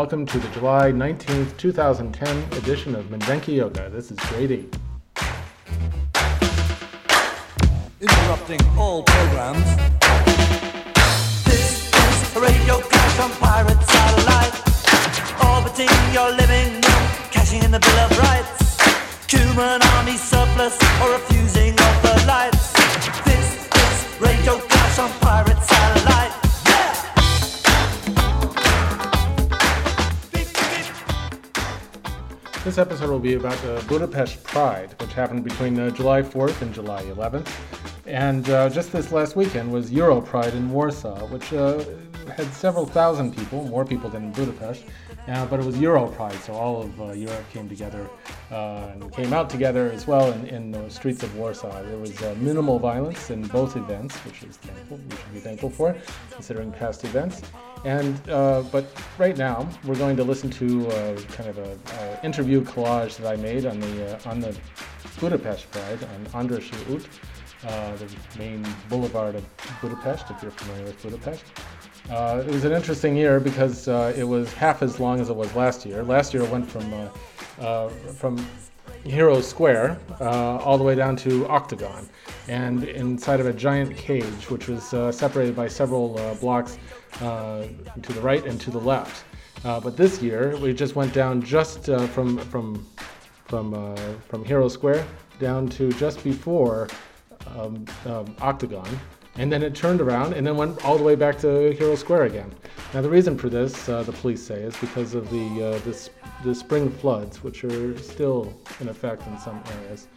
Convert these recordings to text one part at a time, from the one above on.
Welcome to the July 19th, 2010 edition of Mindenki Joga. This is Grady. Interrupting all programs. This is a radio clash on pirate satellite. Orbiting your living room, cashing in the Bill of Rights. Human army surplus or refusing of the lights. This is radio clash on pirate satellite. This episode will be about the Budapest Pride, which happened between uh, July 4th and July 11th. And uh, just this last weekend was Euro Pride in Warsaw, which uh, had several thousand people, more people than in Budapest. Uh, but it was Euro Pride, so all of uh, Europe came together uh, and came out together as well in, in the streets of Warsaw. There was uh, minimal violence in both events, which is thankful. We should be thankful for, considering past events. And uh, but right now we're going to listen to uh, kind of a, interview collage that I made on the on the Budapest Pride on Andrássy út, the main boulevard of Budapest, if you're familiar with Budapest. Uh, it was an interesting year because uh, it was half as long as it was last year. Last year it went from uh, uh from Hero Square uh, all the way down to Octagon, and inside of a giant cage, which was uh, separated by several blocks to the right and to the left. but this year we just went down just from from from from Hero Square down to just before um, um, Octagon and then it turned around and then went all the way back to Hero Square again. Now, the reason for this, uh, the police say, is because of the, uh, the, the, spring floods, which are still in effect in some areas.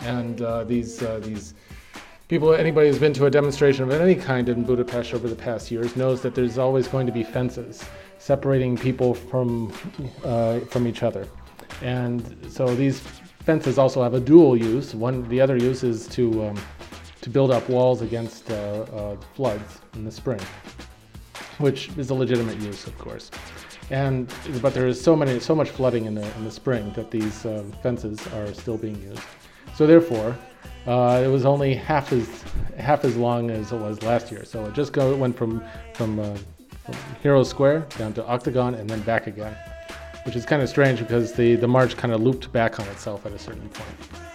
And uh, these, uh, these people, anybody who's been to a demonstration of any kind in Budapest over the past years knows that there's always going to be fences separating people from, uh, from each other. And so these fences also have a dual use. One, the other use is to um, to build up walls against uh, uh, floods in the spring, which is a legitimate use, of course. And but there is so many, so much flooding in the in the spring that these uh, fences are still being used. So therefore, uh, it was only half as half as long as it was last year. So it just go, it went from from, uh, from Hero Square down to Octagon and then back again, which is kind of strange because the the march kind of looped back on itself at a certain point.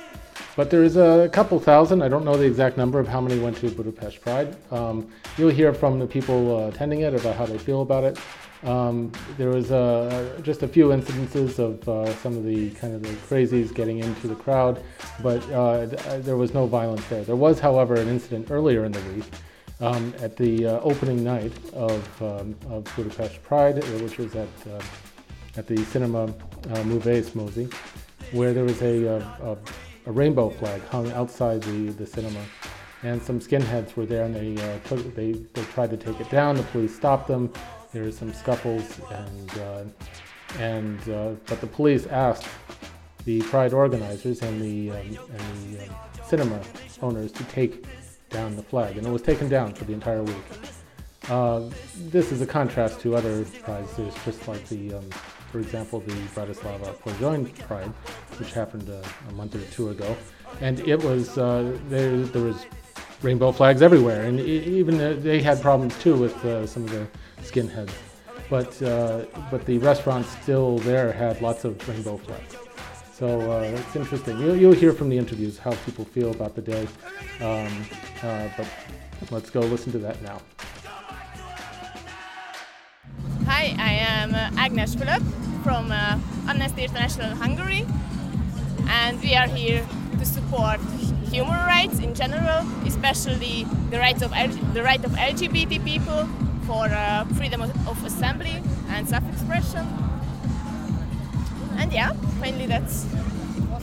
But there's a couple thousand. I don't know the exact number of how many went to Budapest Pride. Um, you'll hear from the people uh, attending it about how they feel about it. Um, there was uh, just a few incidences of uh, some of the kind of the crazies getting into the crowd, but uh, th- uh, there was no violence there. There was, however, an incident earlier in the week um, at the uh, opening night of, um, of Budapest Pride, which was at at the Cinema uh, Mozi, where there was a, a, a a rainbow flag hung outside the, the cinema. And some skinheads were there and they, uh, took, they, they tried to take it down. The police stopped them. There were some scuffles, and, uh, and, uh, but the police asked the Pride organizers and the, um, and the um, cinema owners to take down the flag. And it was taken down for the entire week. Uh, this is a contrast to other prides. Just like the um, for example, the Bratislava Pojoin Pride, which happened uh, a month or two ago, and it was uh, there. There was rainbow flags everywhere, and even uh, they had problems too with uh, some of the skinheads. But uh, but the restaurants still there had lots of rainbow flags. So uh, it's interesting. You'll, you'll hear from the interviews how people feel about the day. Um, but let's go listen to that now. Hi, I am Agnes Fülöp from uh, Amnesty International Hungary, and we are here to support human rights in general, especially the rights of the right of LGBT people for uh, freedom of assembly and self-expression. And yeah, mainly that's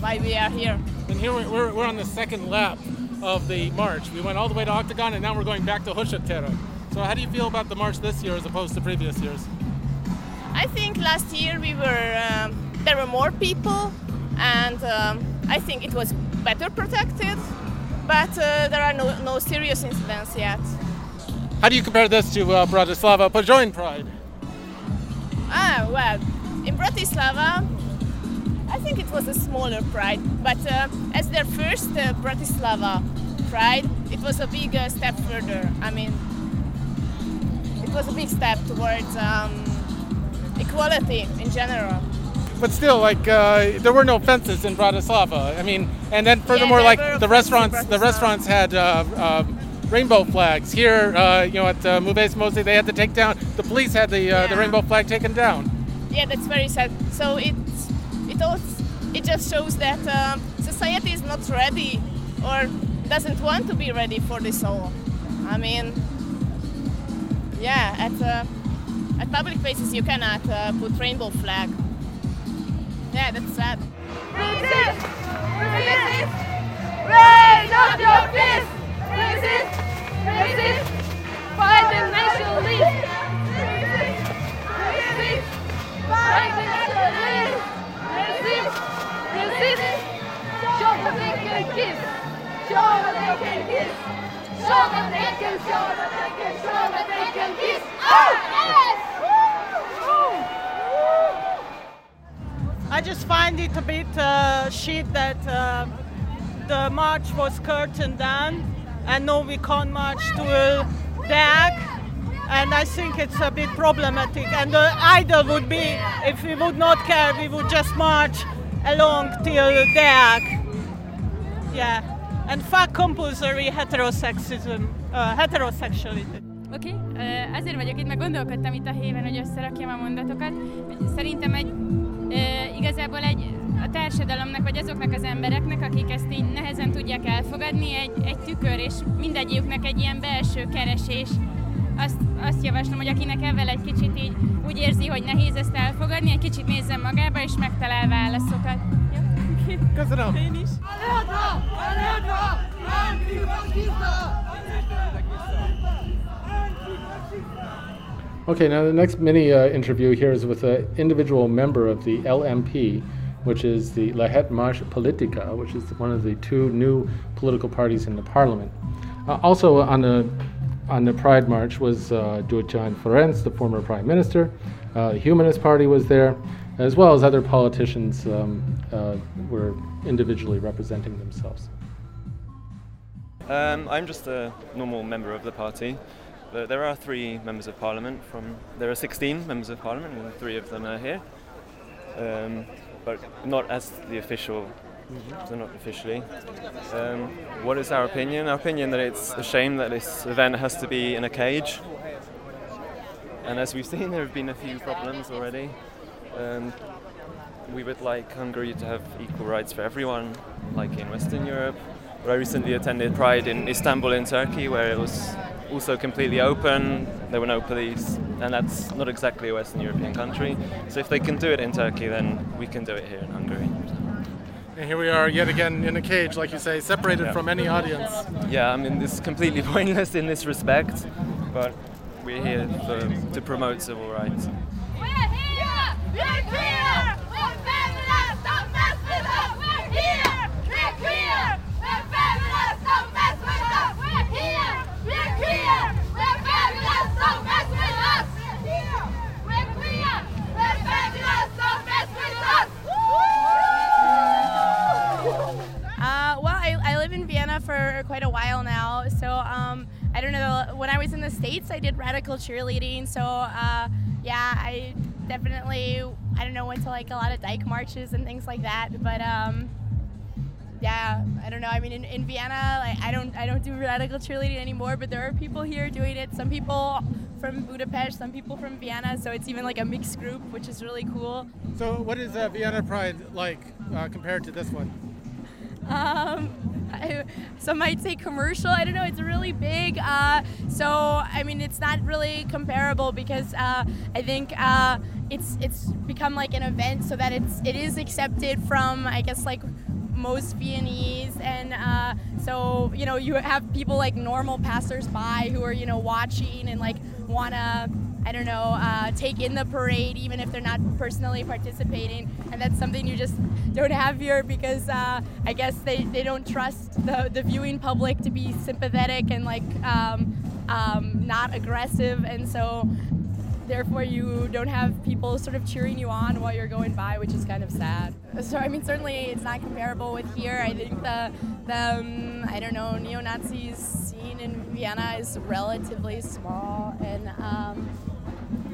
why we are here. And here we're, we're on the second lap of the march. We went all the way to Octagon, and now we're going back to Hussatér. So how do you feel about the march this year as opposed to previous years? I think last year we were um, there were more people, and um, I think it was better protected. But uh, there are no, no serious incidents yet. How do you compare this to uh, Bratislava Pojoin Pride? Ah, well, in Bratislava, I think it was a smaller pride, but uh, as their first uh, Bratislava pride, it was a big uh, step further. I mean, it was a big step towards um, equality in general. But still, like uh, there were no fences in Bratislava. I mean, and then furthermore, there like the restaurants, the restaurants had uh, uh, rainbow flags. Here, uh, you know, at uh, Művész Mozi, they had to take down. The police had the uh, the rainbow flag taken down. Yeah, that's very sad. So it's it also, it just shows that um, society is not ready or doesn't want to be ready for this all. I mean, yeah, at uh, at public places you cannot uh, put rainbow flag. Yeah, that's sad. Resist! Resist! Raise up your fist! Resist! Resist! Fight the nationalists! Resist! Resist! Fight the nationalists! Resist! Resist! Show them they can kiss! Show them they can kiss! Show they can, show they can, show they can kiss! I just find it a bit uh, shit that uh, the march was curtained down and now we can't march to uh, The Hague. And I think it's a bit problematic. And the ideal would be if we would not care, we would just march along till Hague. Yeah. And fuck compulsory heterosexism, uh, heterosexuality. Oké, okay. azért vagyok itt, mert gondolkodtam itt a héven, hogy összerakjam a mondatokat. Szerintem egy, ö, igazából egy a társadalomnak, vagy azoknak az embereknek, akik ezt így nehezen tudják elfogadni, egy, egy tükör, és mindegyiküknek egy ilyen belső keresés. Azt, azt javaslom, hogy akinek ebben egy kicsit így úgy érzi, hogy nehéz ezt elfogadni, egy kicsit nézzen magába, és megtalál válaszokat. Jó? Köszönöm. Én is. Okay, now the next mini uh, interview here is with an individual member of the LMP, which is the Lehet Más a Politika, which is one of the two new political parties in the parliament. Uh, also on the on the Pride March was uh, Gyurcsány Ferenc, the former prime minister. Uh, the Humanist Party was there, as well as other politicians um, uh, were individually representing themselves. Um, I'm just a normal member of the party. But there are three members of parliament from. There are 16 members of parliament, and three of them are here. Um, but not as the official. So not officially. Um, what is our opinion? Our opinion that it's a shame that this event has to be in a cage. And as we've seen, there have been a few problems already. Um, we would like Hungary to have equal rights for everyone, like in Western Europe. But I recently attended Pride in Istanbul in Turkey, where it was also completely open. There were no police, and that's not exactly a Western European country. So if they can do it in Turkey, then we can do it here in Hungary. And here we are yet again in a cage, like you say, separated Yeah. from any audience. Yeah, I mean, it's completely pointless in this respect, but we're here for, to promote civil rights. For quite a while now, so um, I don't know. When I was in the States, I did radical cheerleading, so uh, yeah, I definitely, I don't know, went to like a lot of dyke marches and things like that, but um, yeah, I don't know. I mean, in, in Vienna, like I don't, I don't do radical cheerleading anymore, but there are people here doing it. Some people from Budapest, some people from Vienna, so it's even like a mixed group, which is really cool. So, what is uh, Vienna Pride like uh, compared to this one? Um, I, some might say commercial. I don't know. It's really big. Uh, so I mean, it's not really comparable because uh, I think uh, it's it's become like an event so that it's it is accepted from I guess like most Viennese and uh, so you know you have people like normal passersby who are you know watching and like wanna I don't know uh, take in the parade even if they're not personally participating. And that's something you just don't have here because uh, I guess they, they don't trust the, the viewing public to be sympathetic and like um, um, not aggressive. And so therefore you don't have people sort of cheering you on while you're going by, which is kind of sad. So I mean, certainly it's not comparable with here. I think the the um, I don't know neo-Nazis scene in Vienna is relatively small, and um,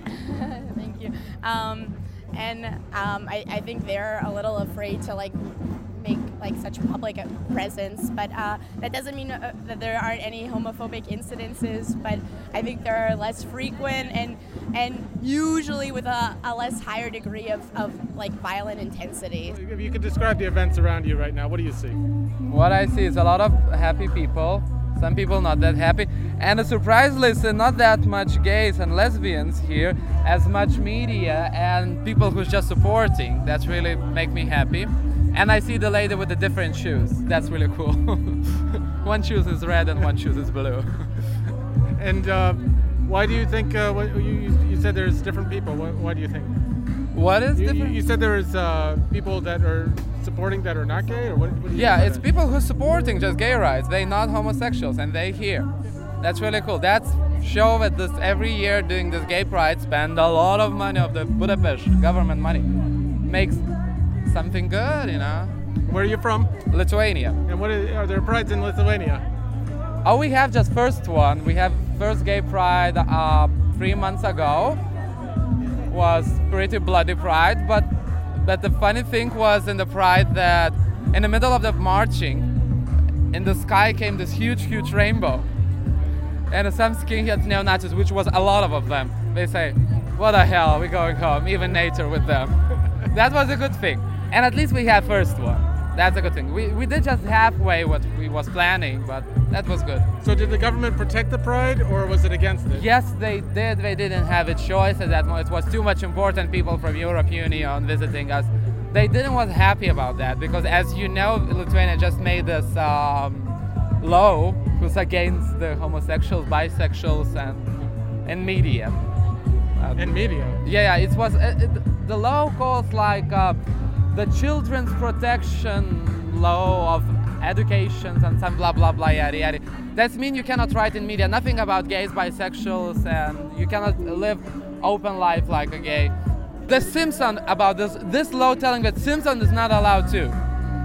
thank you. you. Um, and um, I, I think they're a little afraid to like make like such public presence but uh, that doesn't mean uh, that there aren't any homophobic incidences but i think there are less frequent and and usually with a, a less higher degree of, of like violent intensity If you could describe the events around you right now, what do you see? What I see is a lot of happy people, some people not that happy, and surprisingly, it's not that much gays and lesbians here, as much media and people who's just supporting. That's really make me happy. And I see the lady with the different shoes. That's really cool. one shoes is red and one shoes is blue. And uh, why do you think? Uh, what, you, you said there's different people. Why, why do you think? What is You, different? you said there's uh, people that are supporting that are not gay, or what? what do you Yeah, it's that? people who are supporting just gay rights. They're not homosexuals and they here. That's really cool. That's show that this every year doing this gay pride spend a lot of money of the Budapest government money. Makes something good, you know. Where are you from? Lithuania. And what is, are there prides in Lithuania? Oh, we have just first one. We have first gay pride uh, three months ago. Was pretty bloody pride, but but the funny thing was in the pride that in the middle of the marching, in the sky came this huge, huge rainbow, and some skinhead neo-Nazis, which was a lot of them, they say, "What the hell? We're going home." Even nature with them. that was a good thing, and at least we had first one. That's a good thing. We, we did just halfway what we was planning, but that was good. So did the government protect the pride, or was it against it? Yes, they did. They didn't have a choice at that moment. It was too much important people from Europe Union visiting us. They didn't was happy about that because, as you know, Lithuania just made this um, law who's against the homosexuals, bisexuals, and and media. In media. yeah, yeah, it was uh, it, the law calls like uh, the children's protection law of education and some blah blah blah yada yada. That means you cannot write in media nothing about gays, bisexuals, and you cannot live open life like a gay. The Simpson about this this law telling that Simpson is not allowed to.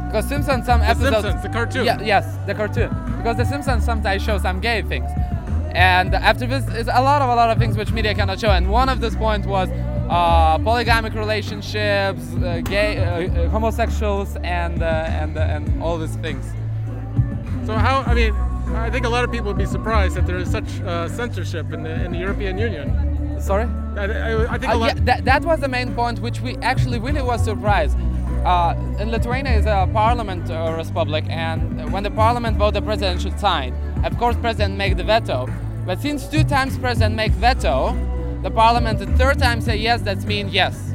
Because Simpson some The episodes Simpsons, the cartoon. Yeah, yes, the cartoon. Because the Simpsons sometimes show some gay things. And after this is a lot of a lot of things which media cannot show. And one of this point was uh, polygamic relationships, uh, gay, uh, uh, homosexuals, and uh, and uh, and all these things. So how? I mean, I think a lot of people would be surprised that there is such uh, censorship in the in the European Union. Sorry. I, I, I think a lot. yeah, that, that was the main point, which we actually really was surprised. Uh, in Lithuania is a parliament uh, republic, and when the parliament vote, the president should sign. Of course, president make the veto, but since two times president make veto, the parliament the third time say yes. That mean yes.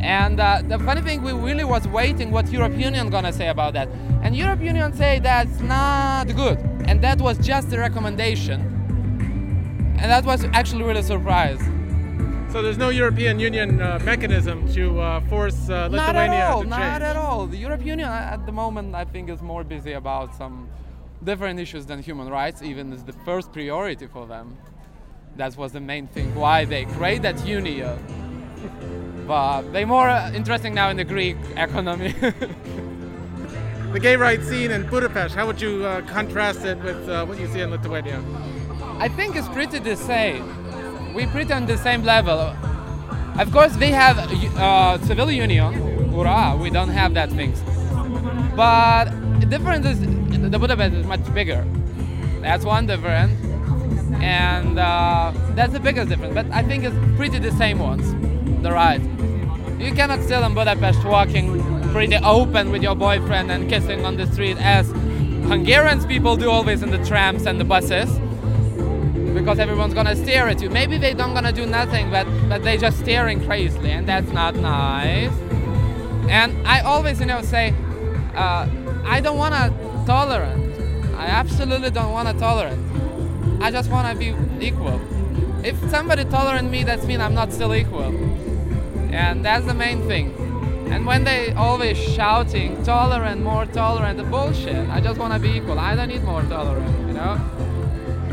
And uh, the funny thing, we really was waiting what Europe Union gonna say about that, and Europe Union say that's not good, and that was just a recommendation, and that was actually really surprised. So there's no European Union uh, mechanism to uh, force uh, Not Lithuania at all, to not at all. The European Union uh, at the moment, I think, is more busy about some different issues than human rights. Even is the first priority for them. That was the main thing why they create that union. But they're more uh, interesting now in the Greek economy. The gay rights scene in Budapest. How would you uh, contrast it with uh, what you see in Lithuania? I think it's pretty the same. We pretty on the same level. Of course, they have uh, civil union. Hurrah! We don't have that things. But the difference is the Budapest is much bigger. That's one difference, and uh, that's the biggest difference. But I think it's pretty the same ones. The right. You cannot still in Budapest walking pretty open with your boyfriend and kissing on the street as Hungarians people do always in the trams and the buses because everyone's gonna stare at you. Maybe they don't gonna do nothing, but but they just staring crazily, and that's not nice. And I always, you know, say, uh, I don't wanna tolerant. I absolutely don't wanna tolerant. I just wanna be equal. If somebody tolerant me, that means I'm not still equal. And that's the main thing. And when they always shouting tolerant, more tolerant, the bullshit. I just wanna be equal. I don't need more tolerant, you know.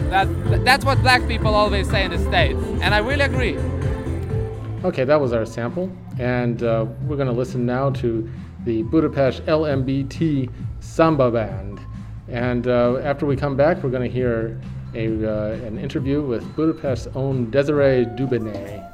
That, that's what black people always say in the States. And I really agree. Okay, that was our sample, and uh, we're going to listen now to the Budapest LMBT Samba Band. And uh, after we come back, we're going to hear a, uh, an interview with Budapest's own Desiree Dubonnet.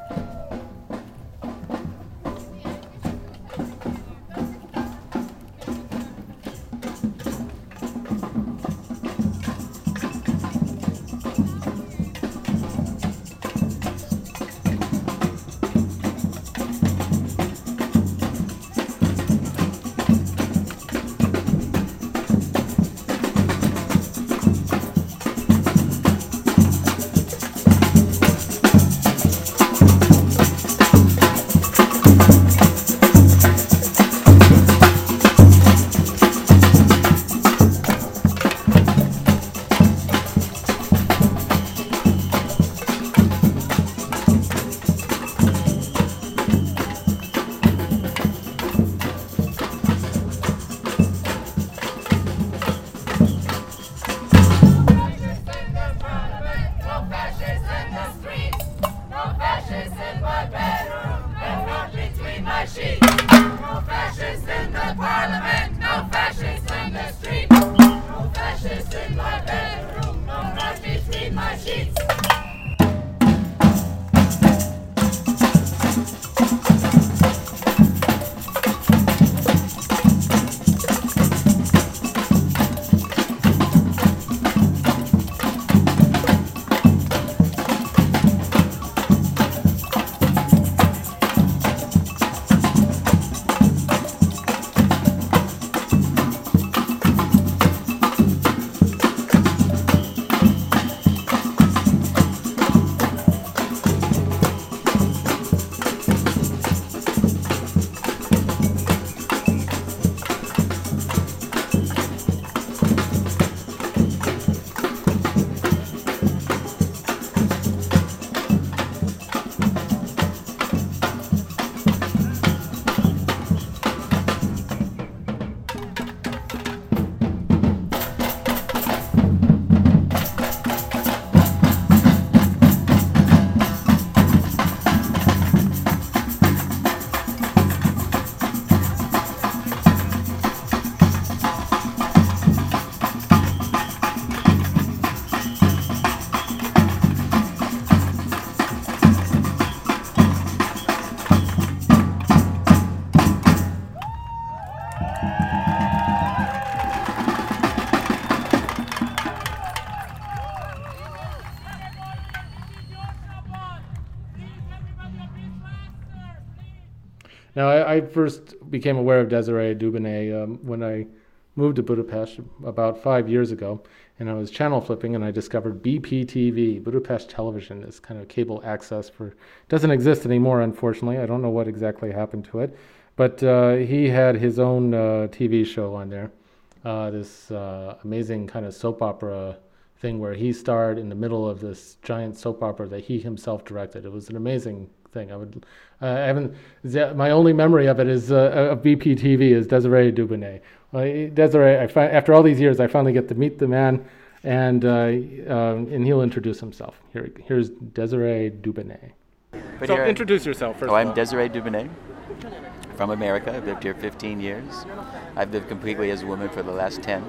I, first became aware of Desiree Dubonnet um, when I moved to Budapest about five years ago, and I was channel flipping, and I discovered BPTV, Budapest Television, this kind of cable access for doesn't exist anymore, unfortunately. I don't know what exactly happened to it, but uh, he had his own uh, TV show on there, uh, this uh, amazing kind of soap opera thing where he starred in the middle of this giant soap opera that he himself directed. It was an amazing thing. I would, uh, I haven't. My only memory of it is uh, of BPTV is Desiree Dubonnet. Uh, Desiree, I fi- after all these years, I finally get to meet the man, and uh, um, and he'll introduce himself. Here, here's Desiree Dubonnet. But so introduce yourself first. Oh, I'm Desiree Dubonnet from America. I've lived here 15 years. I've lived completely as a woman for the last 10.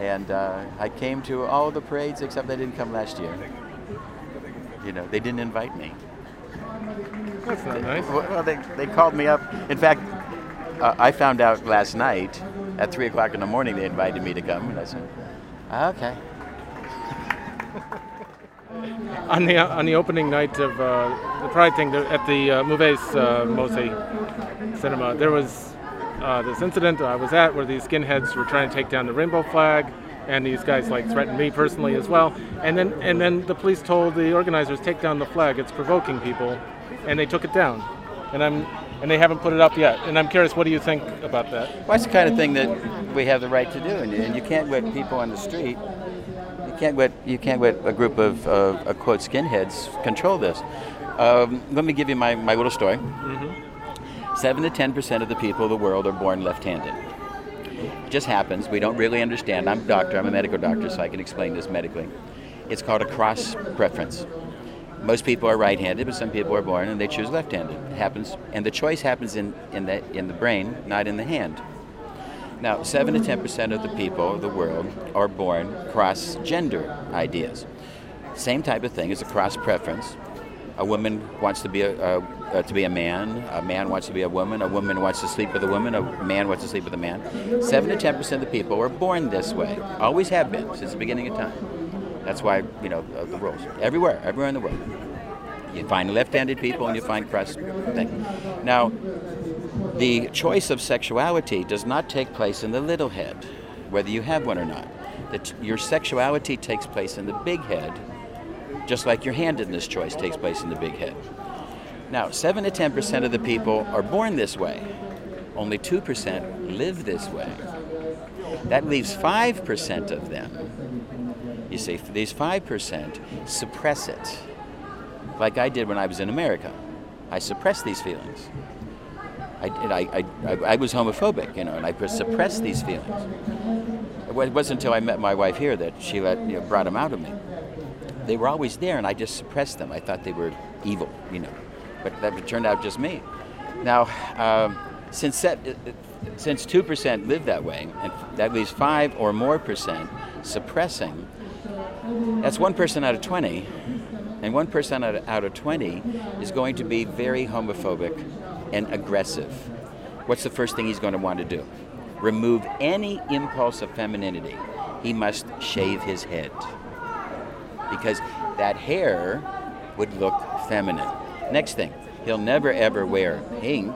And uh, I came to all the parades except I didn't come last year. You know, they didn't invite me. That's not nice. Well, they, they called me up. In fact, uh, I found out last night at 3 o'clock in the morning they invited me to come. And I said, okay. on the on the opening night of uh, the Pride thing at the uh, Movies uh, Mose Cinema, there was uh, this incident I was at where these skinheads were trying to take down the rainbow flag, and these guys like threatened me personally as well. And then and then the police told the organizers take down the flag. It's provoking people, and they took it down. And I'm and they haven't put it up yet. And I'm curious, what do you think about that? Well, that's the kind of thing that we have the right to do, and, and you can't let people on the street you can't let you can't let a group of uh, quote skinheads control this. Um, let me give you my, my little story. Mm-hmm. Seven to ten percent of the people of the world are born left-handed. It just happens. We don't really understand. I'm a doctor. I'm a medical doctor, so I can explain this medically. It's called a cross preference. Most people are right-handed, but some people are born and they choose left-handed. It happens, and the choice happens in, in the in the brain, not in the hand. Now, 7 to 10% of the people of the world are born cross gender ideas. Same type of thing as a cross preference. A woman wants to be a, a, to be a man, a man wants to be a woman, a woman wants to sleep with a woman, a man wants to sleep with a man. 7 to 10% of the people are born this way, always have been since the beginning of time. That's why, you know, uh, the rules. Everywhere, everywhere in the world. You find left handed people and you find cross thing. Now, the choice of sexuality does not take place in the little head, whether you have one or not. That your sexuality takes place in the big head, just like your handedness choice takes place in the big head. Now, 7 to 10% of the people are born this way, only 2% live this way. That leaves 5% of them. You see, these 5% suppress it, like I did when I was in America. I suppressed these feelings. I, I, I, I, was homophobic, you know, and I suppressed these feelings. It wasn't until I met my wife here that she let, you know, brought them out of me. They were always there, and I just suppressed them. I thought they were evil, you know, but that turned out just me. Now, um, since that, uh, uh, since two percent live that way, and that leaves five or more percent suppressing. That's one person out of twenty, and one person out of, out of twenty is going to be very homophobic and aggressive, what's the first thing he's going to want to do? Remove any impulse of femininity. He must shave his head because that hair would look feminine. Next thing, he'll never ever wear pink.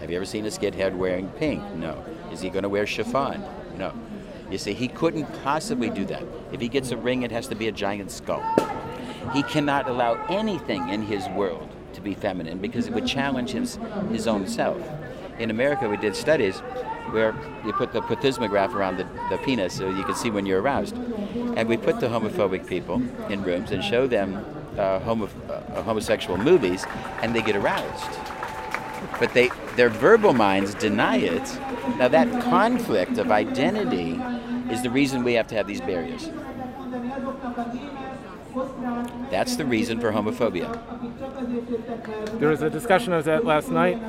Have you ever seen a skithead wearing pink? No. Is he going to wear chiffon? No. You see, he couldn't possibly do that. If he gets a ring, it has to be a giant skull. He cannot allow anything in his world to be feminine because it would challenge his, his own self. In America, we did studies where you put the plethysmograph around the, the penis so you can see when you're aroused. And we put the homophobic people in rooms and show them uh, homo, uh, homosexual movies, and they get aroused. But they, their verbal minds deny it. Now, that conflict of identity is the reason we have to have these barriers. That's the reason for homophobia. There was a discussion I was at last night,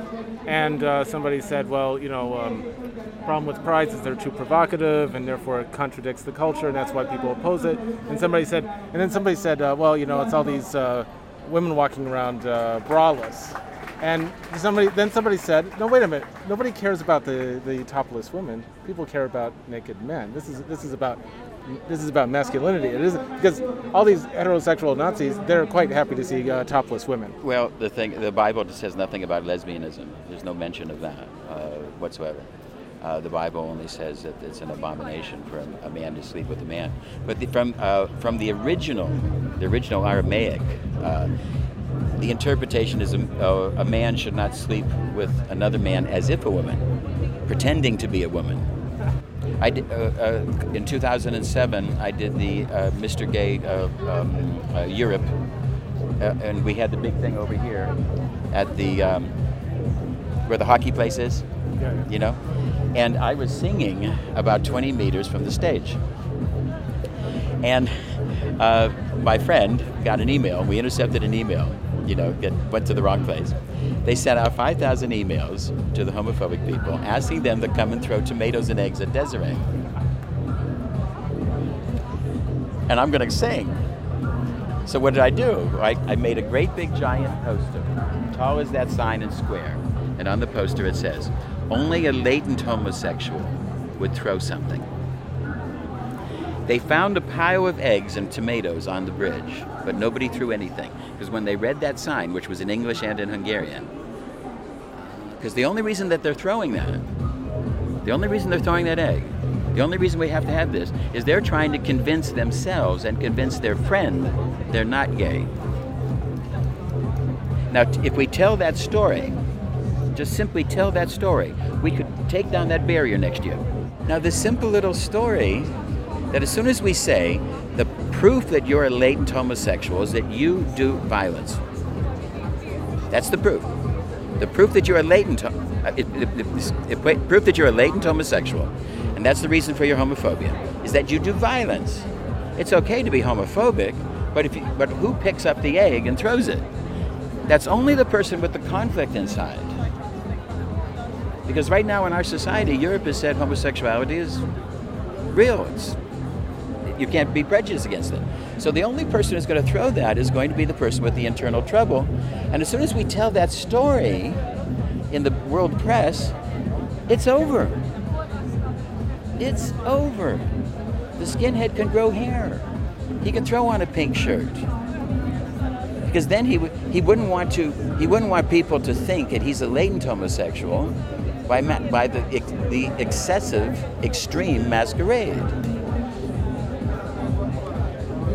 and uh, somebody said, well, you know, um, problem with prides is they're too provocative, and therefore it contradicts the culture, and that's why people oppose it. And somebody said, and then somebody said, uh, well, you know, it's all these uh, women walking around uh, braless. And somebody then somebody said, "No, wait a minute. Nobody cares about the, the topless women. People care about naked men. This is this is about this is about masculinity. It isn't because all these heterosexual Nazis they're quite happy to see uh, topless women. Well, the thing, the Bible says nothing about lesbianism. There's no mention of that uh, whatsoever. Uh, the Bible only says that it's an abomination for a, a man to sleep with a man. But the, from uh, from the original, the original Aramaic, uh, the interpretation is a, a man should not sleep with another man as if a woman, pretending to be a woman. I did, uh, uh, in 2007, I did the uh, Mr. Gay uh, um, uh, Europe, uh, and we had the big thing over here at the um, where the hockey place is, you know, and I was singing about 20 meters from the stage, and my friend got an email. We intercepted an email, you know, get, went to the wrong place. They sent out 5,000 emails to the homophobic people asking them to come and throw tomatoes and eggs at Desiree. And I'm going to sing. So what did I do? I, I made a great big giant poster, tall as that sign and square. And on the poster it says, only a latent homosexual would throw something. They found a pile of eggs and tomatoes on the bridge, but nobody threw anything. Because when they read that sign, which was in English and in Hungarian, because the only reason that they're throwing that, the only reason they're throwing that egg, the only reason we have to have this is they're trying to convince themselves and convince their friend they're not gay. Now, if we tell that story, just simply tell that story, we could take down that barrier next year. Now, this simple little story that as soon as we say the proof that you're a latent homosexual is that you do violence, that's the proof. The proof that you're a latent, uh, it, it, it, proof that you're a latent homosexual, and that's the reason for your homophobia, is that you do violence. It's okay to be homophobic, but if you, but who picks up the egg and throws it? That's only the person with the conflict inside. Because right now in our society, Europe has said homosexuality is real. It's you can't be prejudiced against it. So the only person who's going to throw that is going to be the person with the internal trouble. And as soon as we tell that story in the world press, it's over. It's over. The skinhead can grow hair. He can throw on a pink shirt. Because then he, w- he wouldn't want to he wouldn't want people to think that he's a latent homosexual by, ma- by the, the excessive extreme masquerade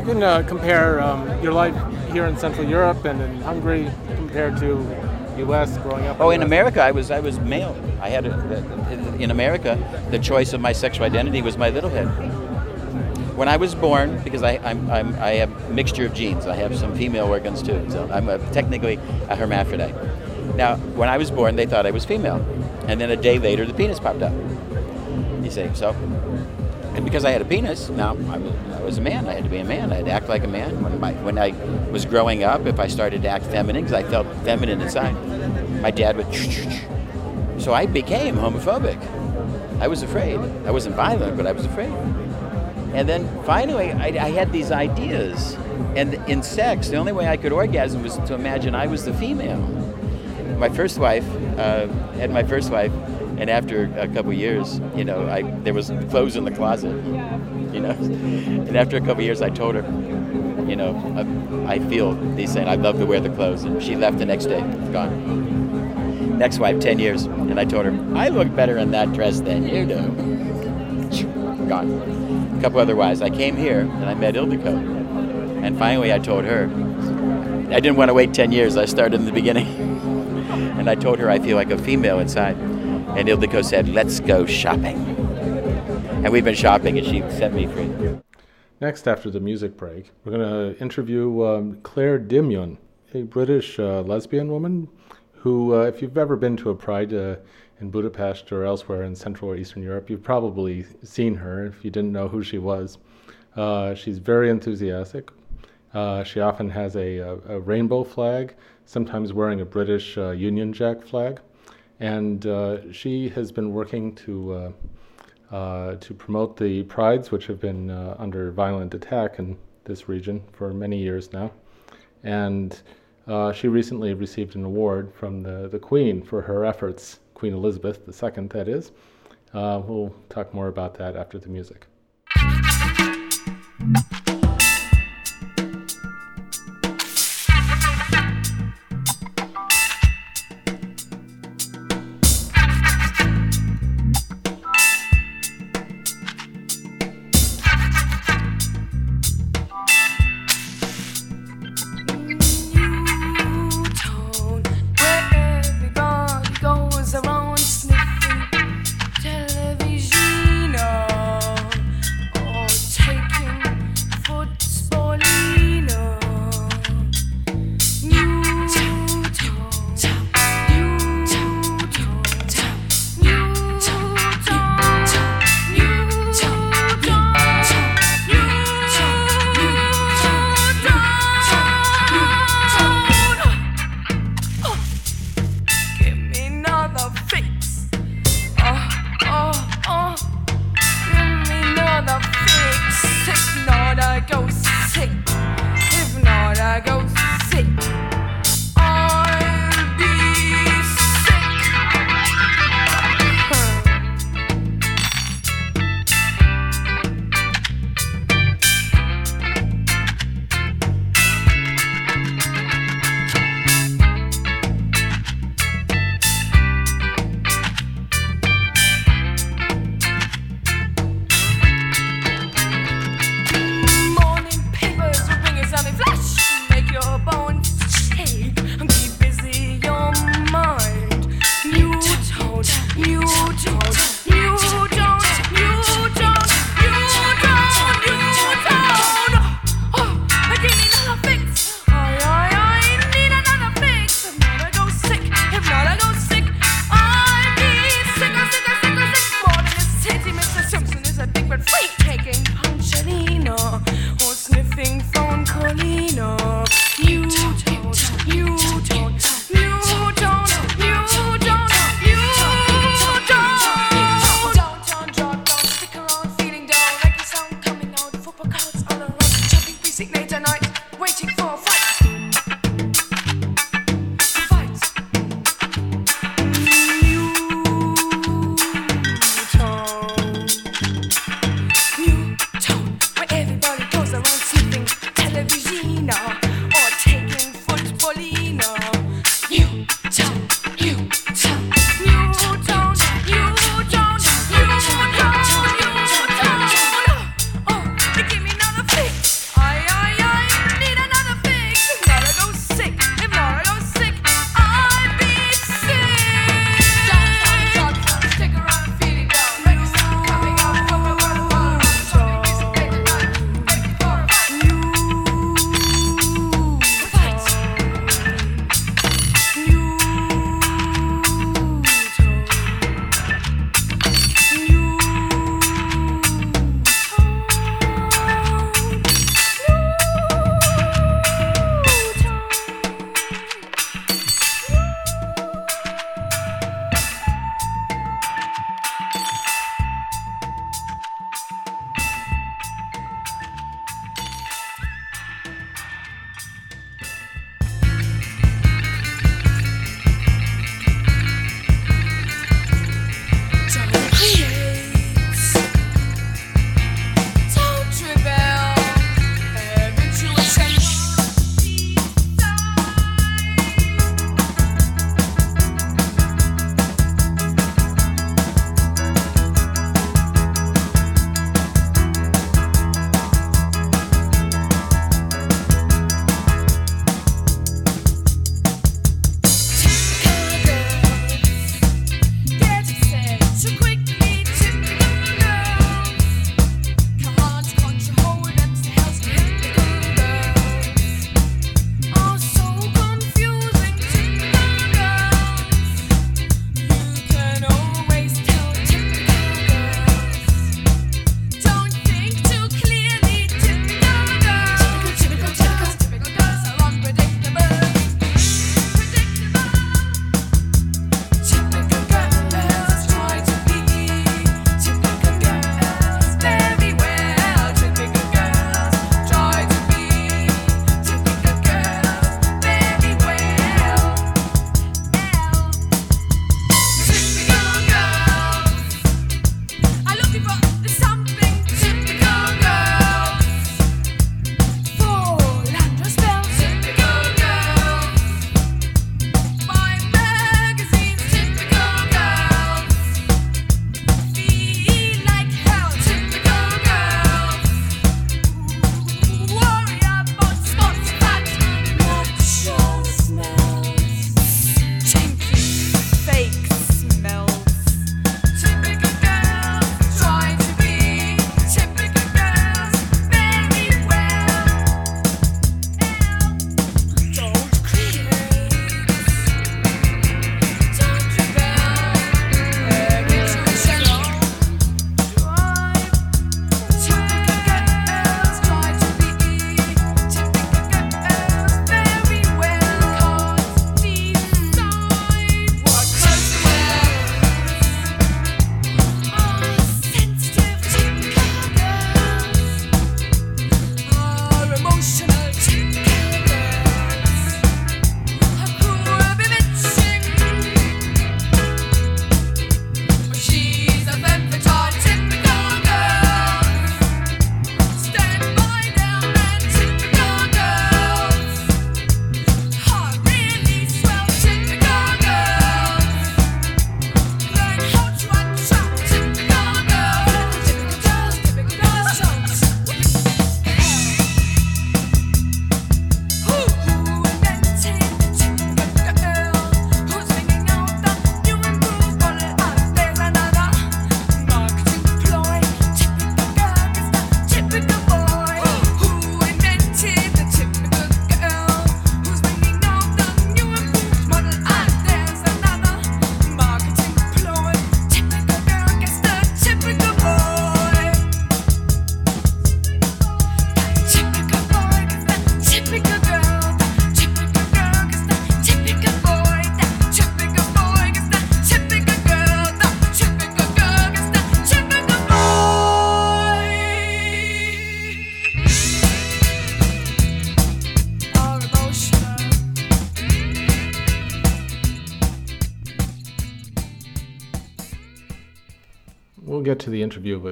can uh, compare um, your life here in Central Europe and in Hungary compared to U.S. growing up? Oh, in America, I was I was male. I had a, in America, the choice of my sexual identity was my little head. When I was born, because I I'm, I'm I have a mixture of genes. I have some female organs too, so I'm a, technically a hermaphrodite. Now, when I was born, they thought I was female, and then a day later, the penis popped up. You see, so and because I had a penis, now I was, a man. I had to be a man. I had to act like a man. When, my, when I was growing up, if I started to act feminine, because I felt feminine inside, my dad would. So I became homophobic. I was afraid. I wasn't violent, but I was afraid. And then finally, I, I had these ideas. And in sex, the only way I could orgasm was to imagine I was the female. My first wife, uh, had my first wife, and after a couple years, you know, I there was clothes in the closet, you know, and after a couple years, I told her, you know, I, I feel these things. I love to wear the clothes, and she left the next day, gone. Next wife, ten years, and I told her I look better in that dress than you do. Gone. A couple other wives. I came here and I met Ildiko, and finally I told her. I didn't want to wait ten years. I started in the beginning, and I told her I feel like a female inside. And Ildiko said, let's go shopping. And we've been shopping, and she set me free. Next, after the music break, we're going to interview um, Clare Dimyon, a British uh, lesbian woman who, uh, if you've ever been to a pride uh, in Budapest or elsewhere in Central or Eastern Europe, you've probably seen her if you didn't know who she was. Uh, she's very enthusiastic. Uh, she often has a, a, a, rainbow flag, sometimes wearing a British uh, Union Jack flag and uh, she has been working to uh, uh, to promote the prides, which have been under violent attack in this region for many years now, and Uh, she recently received an award from the, the Queen for her efforts, Queen Elizabeth II, that is. Uh, we'll talk more about that after the music.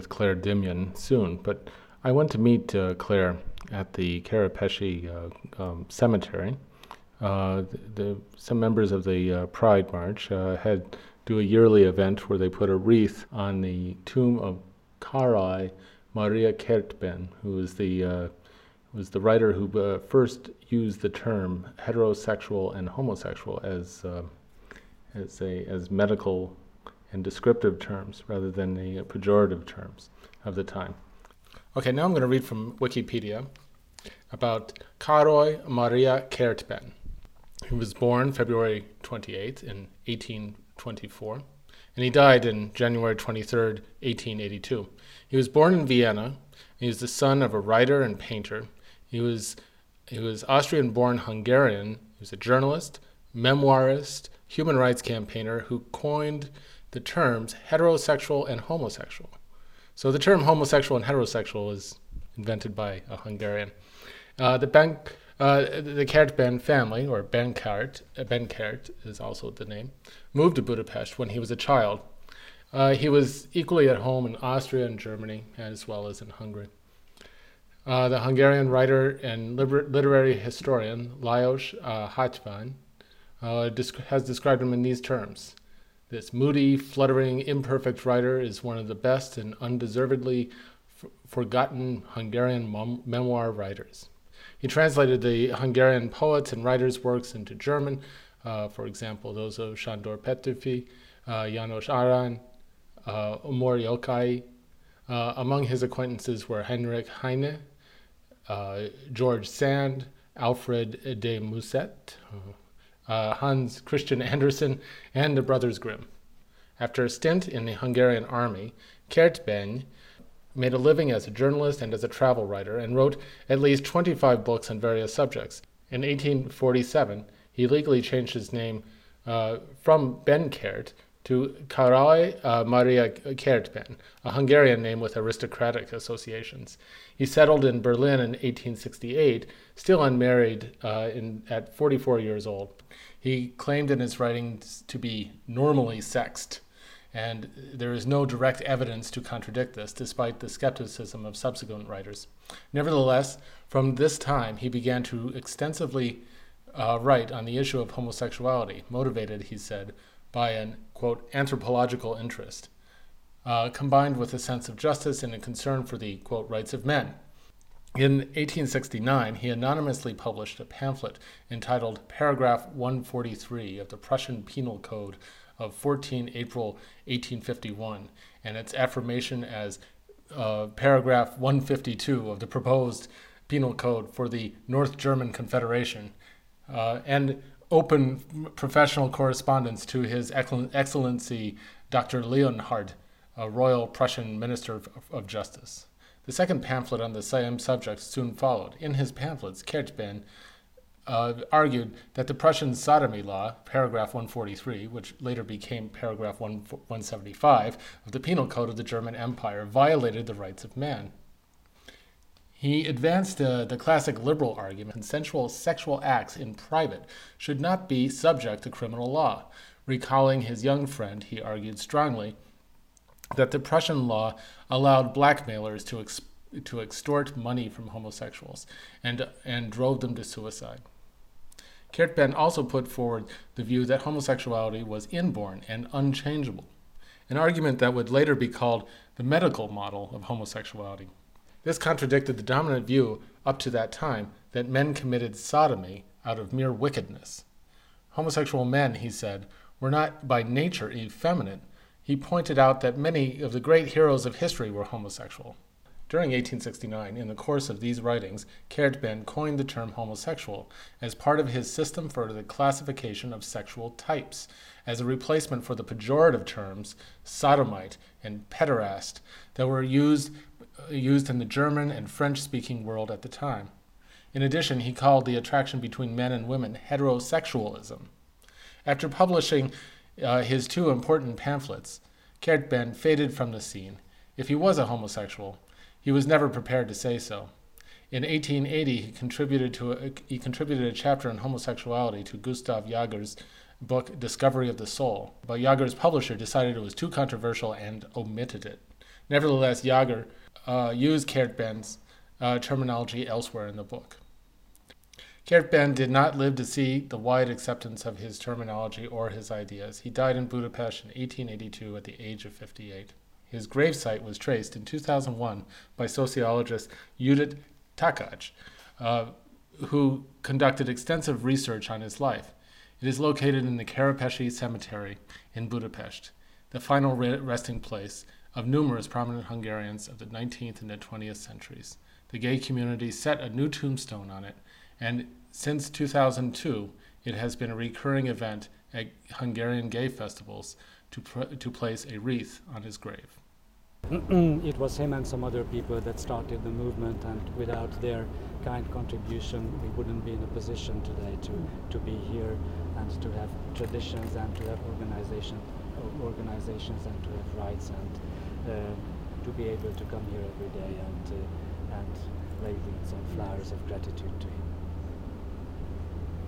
With Clare Dimyon soon, but I went to meet uh, Clare at the Kerepesi uh, um, Cemetery. Uh, the, the, some members of the uh, Pride March uh, had do a yearly event where they put a wreath on the tomb of Karai Maria Kertben, who was the was the writer who uh, first used the term heterosexual and homosexual as uh, as a as medical and descriptive terms rather than the pejorative terms of the time. Okay, now I'm going to read from Wikipedia about Karoi Maria Kertben. He was born February 28 in 1824, and he died in January 23, 1882. He was born in Vienna. He was the son of a writer and painter. He was he was Austrian-born Hungarian. He was a journalist, memoirist, human rights campaigner who coined the terms heterosexual and homosexual. So the term homosexual and heterosexual was invented by a Hungarian. Uh, the bank, uh, the Kertben family, or Benkert, uh, Benkert is also the name, moved to Budapest when he was a child. Uh, he was equally at home in Austria and Germany, as well as in Hungary. Uh, the Hungarian writer and liber- literary historian Lajos uh, Hatvany uh, has described him in these terms. This moody, fluttering, imperfect writer is one of the best and undeservedly f- forgotten Hungarian mem- memoir writers. He translated the Hungarian poets and writers' works into German, uh, for example, those of Sándor Petőfi, uh, János Arany, uh, Omor Jókai. Uh, among his acquaintances were Henrik Heine, uh, George Sand, Alfred de Musset, uh, Hans Christian Andersen, and the Brothers Grimm. After a stint in the Hungarian army, Kertben made a living as a journalist and as a travel writer and wrote at least 25 books on various subjects. In 1847, he legally changed his name uh, from Benkert to Karai uh, Maria Kertben, a Hungarian name with aristocratic associations. He settled in Berlin in 1868, still unmarried uh, in, at 44 years old. He claimed in his writings to be normally sexed, and there is no direct evidence to contradict this, despite the skepticism of subsequent writers. Nevertheless, from this time, he began to extensively uh, write on the issue of homosexuality, motivated, he said, by an, quote, anthropological interest, uh, combined with a sense of justice and a concern for the, quote, rights of men. In 1869, he anonymously published a pamphlet entitled Paragraph 143 of the Prussian Penal Code of 14 April 1851 and its affirmation as uh, Paragraph 152 of the proposed Penal Code for the North German Confederation, uh, and open professional correspondence to His Excellency Dr. Leonhardt, a Royal Prussian Minister of, of Justice. The second pamphlet on the same subject soon followed. In his pamphlets, Kertben uh, argued that the Prussian sodomy law, paragraph 143, which later became paragraph 1, 175 of the Penal Code of the German Empire, violated the rights of man. He advanced uh, the classic liberal argument consensual sexual acts in private should not be subject to criminal law. Recalling his young friend, he argued strongly that the Prussian law allowed blackmailers to, ex- to extort money from homosexuals and, and drove them to suicide. Kertben also put forward the view that homosexuality was inborn and unchangeable, an argument that would later be called the medical model of homosexuality. This contradicted the dominant view up to that time that men committed sodomy out of mere wickedness. Homosexual men, he said, were not by nature effeminate. He pointed out that many of the great heroes of history were homosexual. During 1869, in the course of these writings, Kertben coined the term homosexual as part of his system for the classification of sexual types, as a replacement for the pejorative terms sodomite and pederast that were used, used in the German and French speaking world at the time. In addition, he called the attraction between men and women heterosexualism. After publishing uh, his two important pamphlets, Kertben faded from the scene. If he was a homosexual, he was never prepared to say so. In 1880, he contributed, to a, he contributed a chapter on homosexuality to Gustav Jager's book Discovery of the Soul, but Jager's publisher decided it was too controversial and omitted it. Nevertheless, Jager uh, used Kert Ben's uh, terminology elsewhere in the book. Kert Ben did not live to see the wide acceptance of his terminology or his ideas. He died in Budapest in 1882 at the age of 58. His gravesite was traced in 2001 by sociologist Judith Takács, uh, who conducted extensive research on his life. It is located in the Kerepesi Cemetery in Budapest, the final re- resting place of numerous prominent Hungarians of the 19th and the 20th centuries. The gay community set a new tombstone on it, and since 2002, it has been a recurring event at Hungarian gay festivals to, to place a wreath on his grave. it was him and some other people that started the movement, and without their kind contribution, we wouldn't be in a position today to, to be here and to have traditions and to have organization, organizations and to have rights and to be able to come here every day and, uh, and lay some flowers of gratitude to him.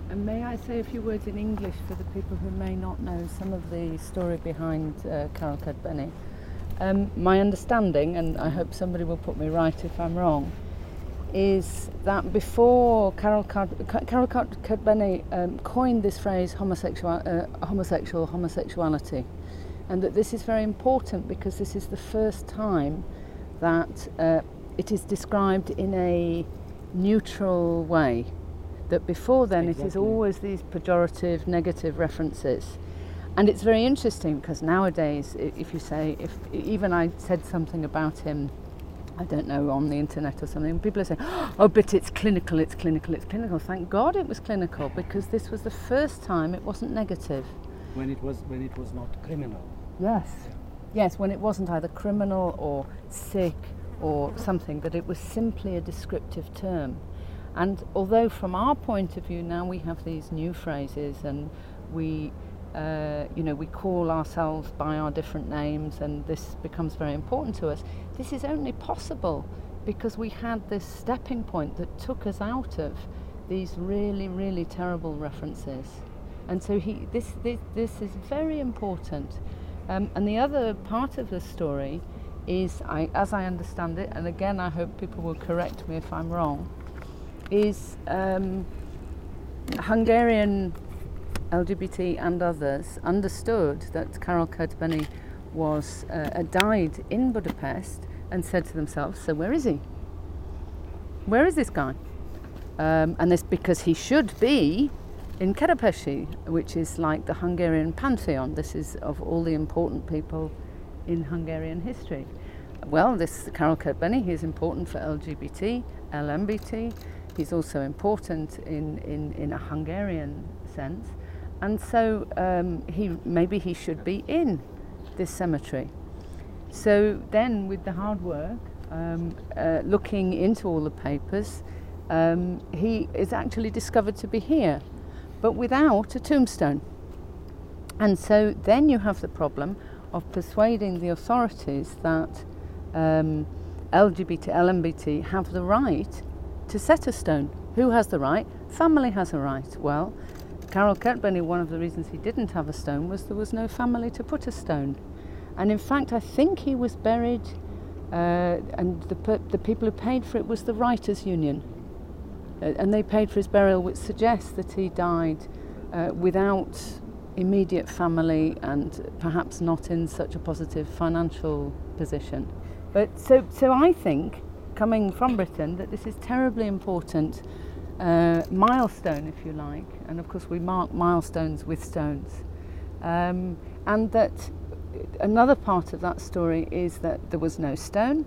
And may I say a few words in English for the people who may not know some of the story behind uh, Carol Kertbeny? Um, my understanding, and I hope somebody will put me right if I'm wrong, is that before Carol, Cud- Carol um, coined this phrase homosexual, uh, homosexual homosexuality, and that this is very important because this is the first time that uh, it is described in a neutral way that before then exactly. it is always these pejorative, negative references. And it's very interesting because nowadays, if you say, if even I said something about him, I don't know, on the internet or something, people are saying, oh, but it's clinical, it's clinical, it's clinical. Thank God it was clinical because this was the first time it wasn't negative. When it was, when it was not criminal. Yes. Yes, when it wasn't either criminal or sick or something, that it was simply a descriptive term. And although from our point of view now we have these new phrases and we uh, you know, we call ourselves by our different names, and this becomes very important to us. This is only possible because we had this stepping point that took us out of these really, really terrible references. And so he, this, this, this is very important. Um, and the other part of the story is, I, as I understand it, and again, I hope people will correct me if I'm wrong, is um, Hungarian LGBT and others understood that Karol Kertbeny was uh, died in Budapest and said to themselves, "So where is he? Where is this guy?" Um, and this because he should be in Kerepesi, which is like the Hungarian pantheon. This is of all the important people in Hungarian history. Well, this Karol Kertbeny, he is important for LGBT, LMBT, He's also important in, in, in a Hungarian sense. And so um, he, maybe he should be in this cemetery. So then, with the hard work, um, uh, looking into all the papers, um, he is actually discovered to be here, but without a tombstone. And so then you have the problem of persuading the authorities that um, LGBT, LMBT have the right to set a stone. Who has the right? Family has a right. Well, Carol Kertbeny, one of the reasons he didn't have a stone was there was no family to put a stone. And in fact, I think he was buried, uh, and the, the people who paid for it was the Writers' Union. Uh, and they paid for his burial, which suggests that he died uh, without immediate family and perhaps not in such a positive financial position. But so, so I think coming from Britain that this is terribly important uh, milestone, if you like, and of course we mark milestones with stones, um, and that another part of that story is that there was no stone.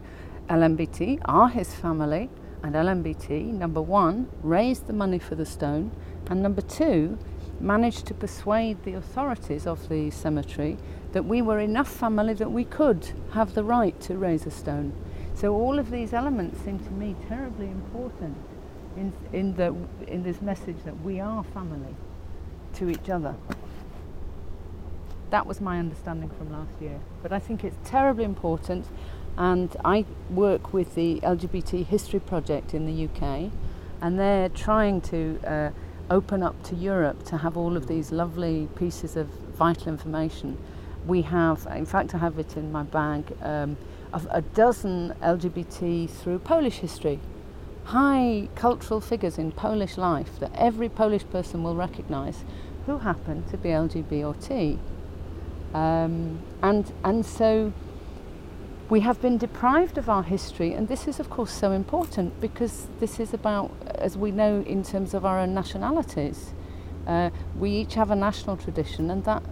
LMBT are his family, and LMBT, number one, raised the money for the stone, and number two, managed to persuade the authorities of the cemetery that we were enough family that we could have the right to raise a stone. So all of these elements seem to me terribly important in, in, the, in this message that we are family to each other. That was my understanding from last year. But I think it's terribly important and I work with the LGBT History Project in the UK and they're trying to uh, open up to Europe to have all of these lovely pieces of vital information. We have, in fact I have it in my bag, um, of a dozen LGBT through Polish history. High cultural figures in Polish life that every Polish person will recognise who happen to be LGBT or T. Um, and, and so we have been deprived of our history, and this is, of course, so important because this is about, as we know, in terms of our own nationalities. Uh, we each have a national tradition, and that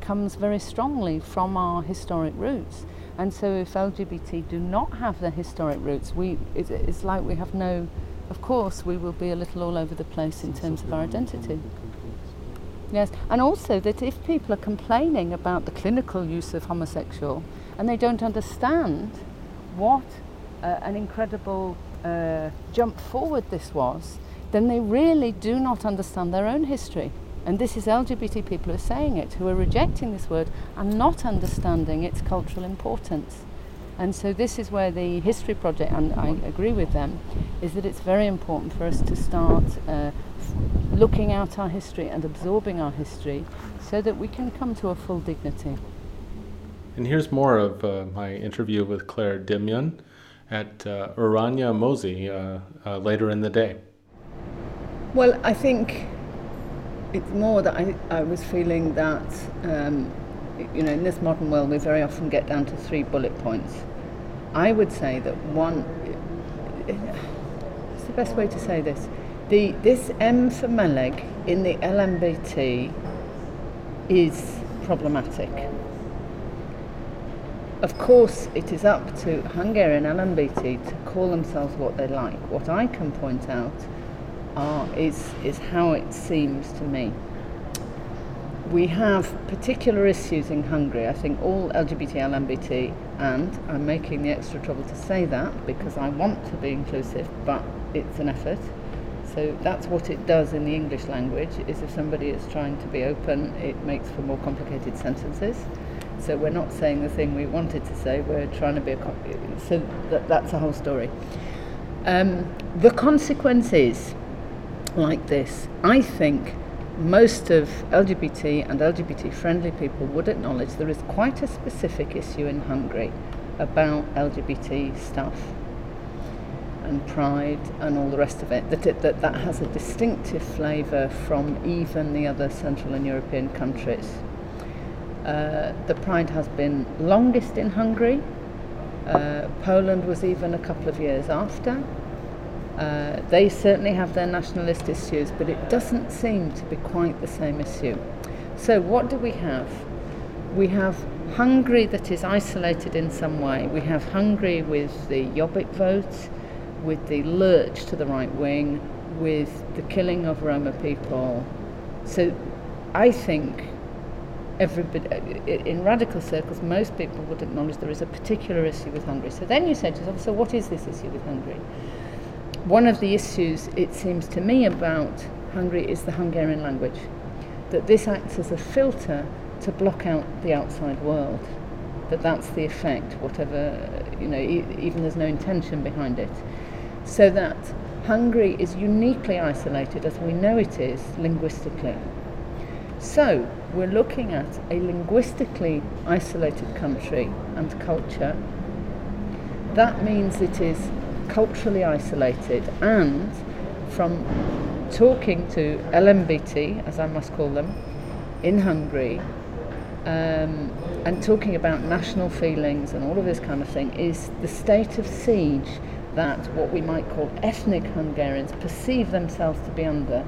comes very strongly from our historic roots. And so, if LGBT do not have their historic roots, we it, it's like we have no. Of course, we will be a little all over the place in terms of our identity. Yes, and also that if people are complaining about the clinical use of homosexual and they don't understand what uh, an incredible uh, jump forward this was, then they really do not understand their own history. And this is LGBT people who are saying it, who are rejecting this word and not understanding its cultural importance. And so this is where the history project, and I agree with them, is that it's very important for us to start uh, looking at our history and absorbing our history so that we can come to a full dignity. And here's more of uh, my interview with Clare Dimyon at uh, Urania Mozi uh, uh, later in the day. Well, I think it's more that I, I was feeling that, um, you know, in this modern world, we very often get down to three bullet points. I would say that one, what's the best way to say this? The, this M for Meleg in the LMBT is problematic. Of course, it is up to Hungarian LMBT to call themselves what they like. What I can point out are, is, is how it seems to me. We have particular issues in Hungary. I think all LGBT, LMBT, and I'm making the extra trouble to say that because I want to be inclusive, but it's an effort. So that's what it does in the English language, is if somebody is trying to be open, it makes for more complicated sentences. So we're not saying the thing we wanted to say, we're trying to be a... So that, that's a whole story. Um, the consequences like this. I think most of LGBT and LGBT friendly people would acknowledge there is quite a specific issue in Hungary about LGBT stuff and pride and all the rest of it that it, that, that has a distinctive flavour from even the other Central and European countries. Uh, the pride has been longest in Hungary. Uh, Poland was even a couple of years after. Uh, they certainly have their nationalist issues, but it doesn't seem to be quite the same issue. So, what do we have? We have Hungary that is isolated in some way. We have Hungary with the Jobbik vote, with the lurch to the right wing, with the killing of Roma people. So, I think everybody, uh, in radical circles, most people would acknowledge there is a particular issue with Hungary. So then you say to yourself, so what is this issue with Hungary? One of the issues, it seems to me, about Hungary is the Hungarian language. That this acts as a filter to block out the outside world. That that's the effect, whatever, you know, e- even there's no intention behind it. So that Hungary is uniquely isolated, as we know it is, linguistically. So, we're looking at a linguistically isolated country and culture. That means it is culturally isolated, and from talking to LMBT, as I must call them, in Hungary, um, and talking about national feelings and all of this kind of thing, is the state of siege that what we might call ethnic Hungarians perceive themselves to be under,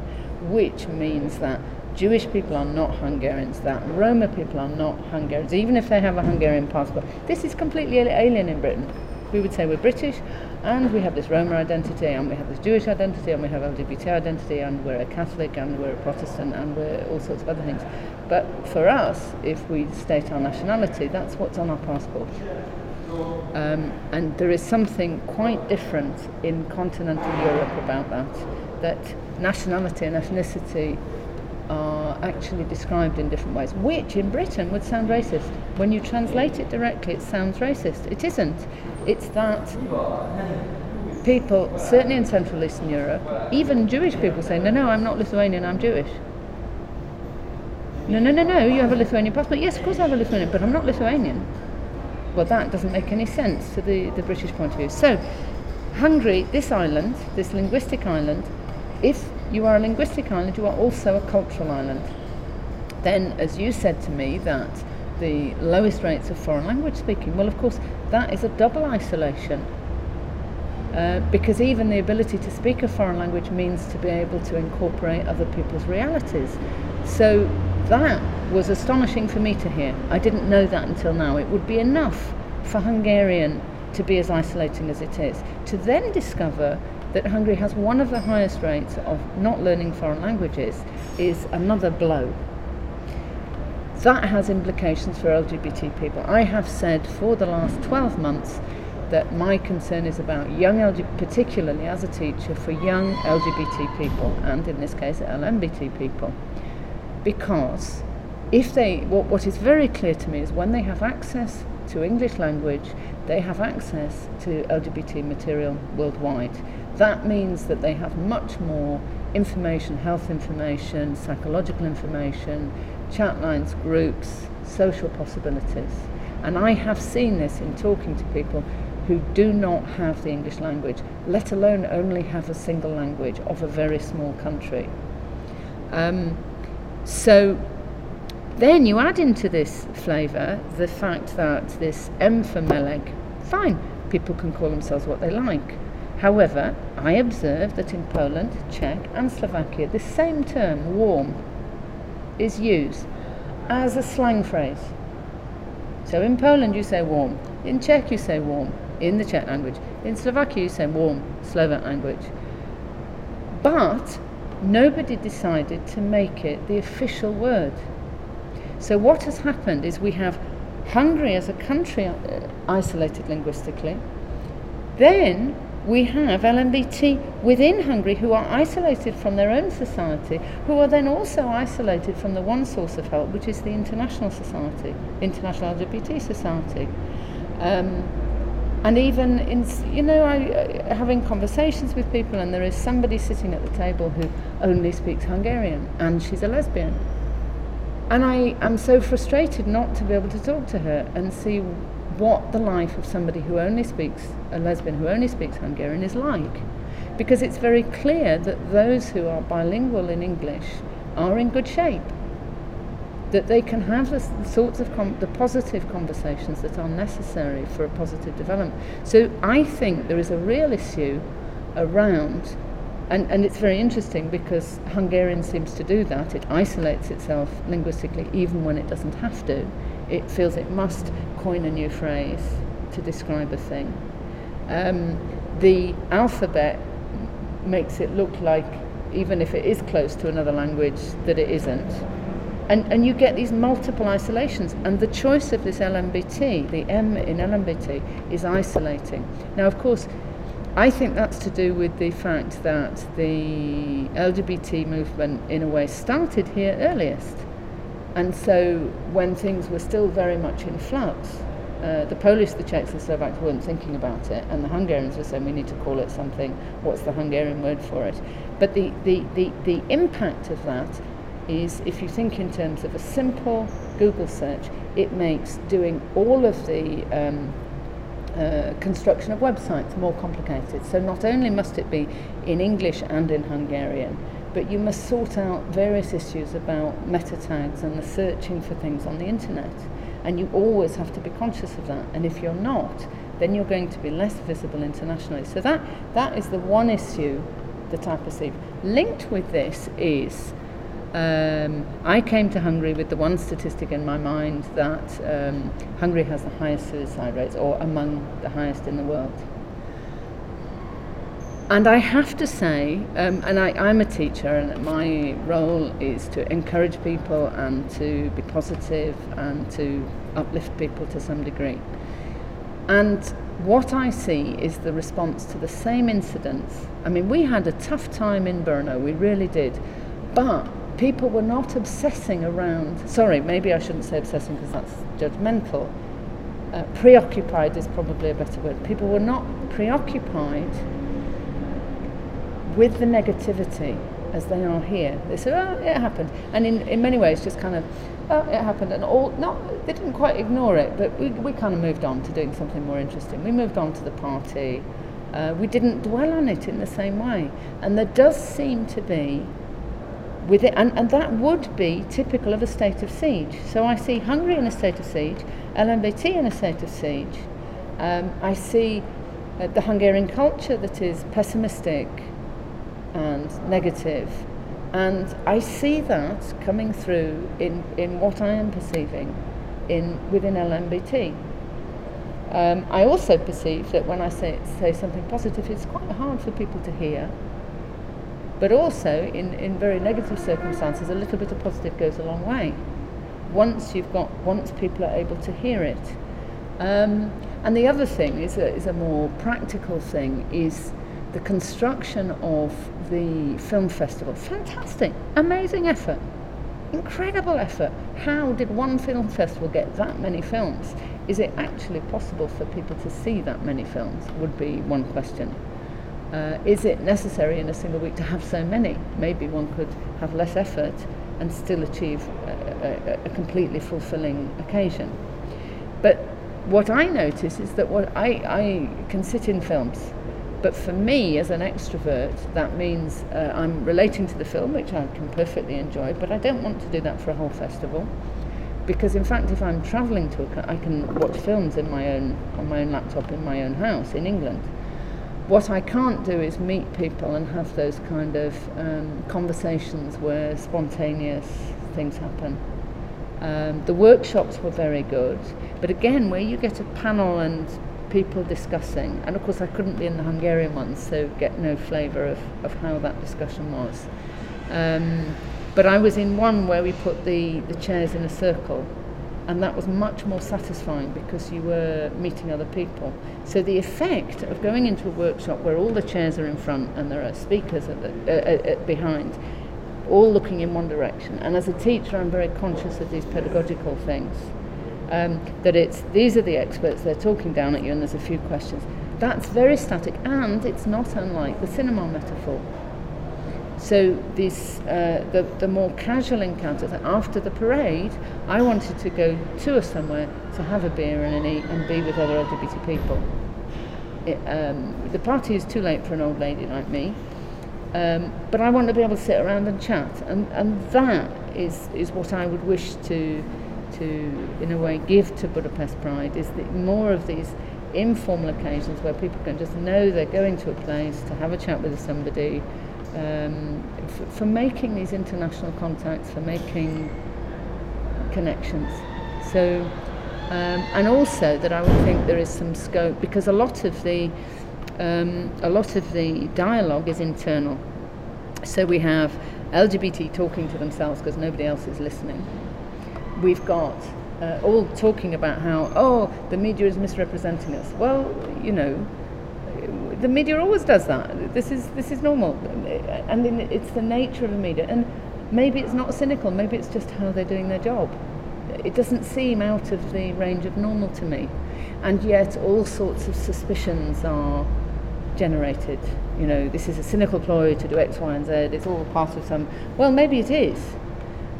which means that Jewish people are not Hungarians, that Roma people are not Hungarians, even if they have a Hungarian passport. This is completely alien in Britain. We would say we're British and we have this Roma identity and we have this Jewish identity and we have LGBT identity and we're a Catholic and we're a Protestant and we're all sorts of other things. But for us, if we state our nationality, that's what's on our passport. Um, and there is something quite different in continental Europe about that, that nationality and ethnicity are actually described in different ways, which in Britain would sound racist. When you translate it directly, it sounds racist. It isn't. It's that people, certainly in Central Eastern Europe, even Jewish people say, no, no, I'm not Lithuanian, I'm Jewish. No, no, no, no, you have a Lithuanian passport. Yes, of course I have a Lithuanian, but I'm not Lithuanian. well, that doesn't make any sense to the, the British point of view. So, Hungary, this island, this linguistic island, if you are a linguistic island, you are also a cultural island. Then, as you said to me, that the lowest rates of foreign language speaking, well, of course, that is a double isolation. Uh, because even the ability to speak a foreign language means to be able to incorporate other people's realities. So that was astonishing for me to hear. I didn't know that until now. It would be enough for Hungarian to be as isolating as it is. To then discover that Hungary has one of the highest rates of not learning foreign languages is another blow. That has implications for LGBT people. I have said for the last 12 months that my concern is about young LGBT, particularly as a teacher for young LGBT people and in this case LMBT people because if they what, what is very clear to me is when they have access to English language they have access to LGBT material worldwide that means that they have much more information health information psychological information chat lines groups social possibilities and I have seen this in talking to people who do not have the English language, let alone only have a single language of a very small country. Um, so then you add into this flavour the fact that this M for Meleg, fine, people can call themselves what they like. However, I observe that in Poland, Czech, and Slovakia, the same term, warm, is used as a slang phrase. So in Poland, you say warm. In Czech, you say warm in the Czech language. In Slovakia, you say warm Slovak language. But nobody decided to make it the official word. So what has happened is we have Hungary as a country uh, isolated linguistically. Then we have LMBT within Hungary who are isolated from their own society, who are then also isolated from the one source of help, which is the international society, international LGBT society. Um, and even in you know I uh, having conversations with people and there is somebody sitting at the table who only speaks Hungarian and she's a lesbian and I am so frustrated not to be able to talk to her and see what the life of somebody who only speaks a lesbian who only speaks Hungarian is like because it's very clear that those who are bilingual in English are in good shape that they can have the, the sorts of the positive conversations that are necessary for a positive development. So I think there is a real issue around, and, and it's very interesting because Hungarian seems to do that. It isolates itself linguistically even when it doesn't have to. It feels it must coin a new phrase to describe a thing. Um, the alphabet makes it look like, even if it is close to another language, that it isn't and, and you get these multiple isolations. And the choice of this LMBT, the M in LMBT, is isolating. Now, of course, I think that's to do with the fact that the LGBT movement, in a way, started here earliest. And so, when things were still very much in flux, uh, the Polish, the Czechs, the Slovaks weren't thinking about it, and the Hungarians were saying we need to call it something. What's the Hungarian word for it? But the, the, the, the impact of that is if you think in terms of a simple Google search, it makes doing all of the um, uh, construction of websites more complicated. So not only must it be in English and in Hungarian, but you must sort out various issues about meta tags and the searching for things on the internet. And you always have to be conscious of that. And if you're not, then you're going to be less visible internationally. So that, that is the one issue that I perceive. Linked with this is um, I came to Hungary with the one statistic in my mind that um, Hungary has the highest suicide rates, or among the highest in the world. And I have to say, um, and I, I'm a teacher, and my role is to encourage people and to be positive and to uplift people to some degree. And what I see is the response to the same incidents. I mean, we had a tough time in Brno, we really did. But people were not obsessing around, sorry, maybe I shouldn't say obsessing because that's judgmental. Uh, preoccupied is probably a better word. People were not preoccupied with the negativity as they are here. They said, oh, it happened. And in, in many ways, just kind of uh, it happened, and all not they didn't quite ignore it, but we, we kind of moved on to doing something more interesting. We moved on to the party. Uh, we didn't dwell on it in the same way, and there does seem to be with it, and, and that would be typical of a state of siege. So I see Hungary in a state of siege, LMBT in a state of siege. Um, I see uh, the Hungarian culture that is pessimistic and negative. and I see that coming through in, in what I am perceiving in within LMBT. Um, I also perceive that when I say, say something positive, it's quite hard for people to hear. But also, in, in very negative circumstances, a little bit of positive goes a long way. Once you've got, once people are able to hear it. Um, and the other thing is a, is a more practical thing, is the construction of the film festival. Fantastic, amazing effort, incredible effort. How did one film festival get that many films? Is it actually possible for people to see that many films? Would be one question. Uh, is it necessary in a single week to have so many? Maybe one could have less effort and still achieve a, a, a completely fulfilling occasion. But what I notice is that what I, I can sit in films but for me, as an extrovert, that means uh, I'm relating to the film, which I can perfectly enjoy, but I don't want to do that for a whole festival. Because in fact, if I'm travelling to, a, I can watch films in my own on my own laptop in my own house in England. What I can't do is meet people and have those kind of um, conversations where spontaneous things happen. Um, the workshops were very good, but again, where you get a panel and people discussing, and of course I couldn't be in the Hungarian ones, so get no flavour of, of how that discussion was. Um, but I was in one where we put the, the chairs in a circle, and that was much more satisfying because you were meeting other people. So the effect of going into a workshop where all the chairs are in front and there are speakers at the, uh, behind, all looking in one direction. And as a teacher, I'm very conscious of these pedagogical things um, that it's these are the experts, they're talking down at you, and there's a few questions. That's very static, and it's not unlike the cinema metaphor. So this, uh, the, the more casual encounters after the parade, I wanted to go to somewhere to have a beer and an eat and be with other LGBT people. It, um, the party is too late for an old lady like me, um, but I want to be able to sit around and chat, and, and that is, is what I would wish to to, in a way, give to Budapest Pride is that more of these informal occasions where people can just know they're going to a place to have a chat with somebody, um, for, for making these international contacts, for making connections. So, um, and also that I would think there is some scope because a lot of the um, a lot of the dialogue is internal. So we have LGBT talking to themselves because nobody else is listening we've got uh, all talking about how, oh, the media is misrepresenting us. Well, you know, the media always does that. This is this is normal, and it's the nature of the media. And maybe it's not cynical. Maybe it's just how they're doing their job. It doesn't seem out of the range of normal to me, and yet all sorts of suspicions are generated. You know, this is a cynical ploy to do X, Y, and Z. It's all part of some. Well, maybe it is.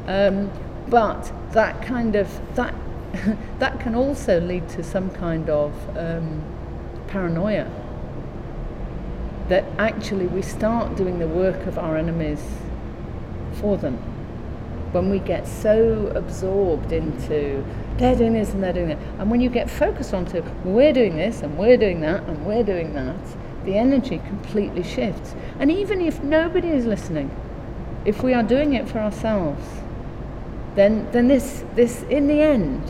Um, but that kind of that that can also lead to some kind of um, paranoia. That actually we start doing the work of our enemies for them. When we get so absorbed into they're doing this and they're doing that. And when you get focused onto we're doing this and we're doing that and we're doing that the energy completely shifts. And even if nobody is listening if we are doing it for ourselves then, then this, this, in the end,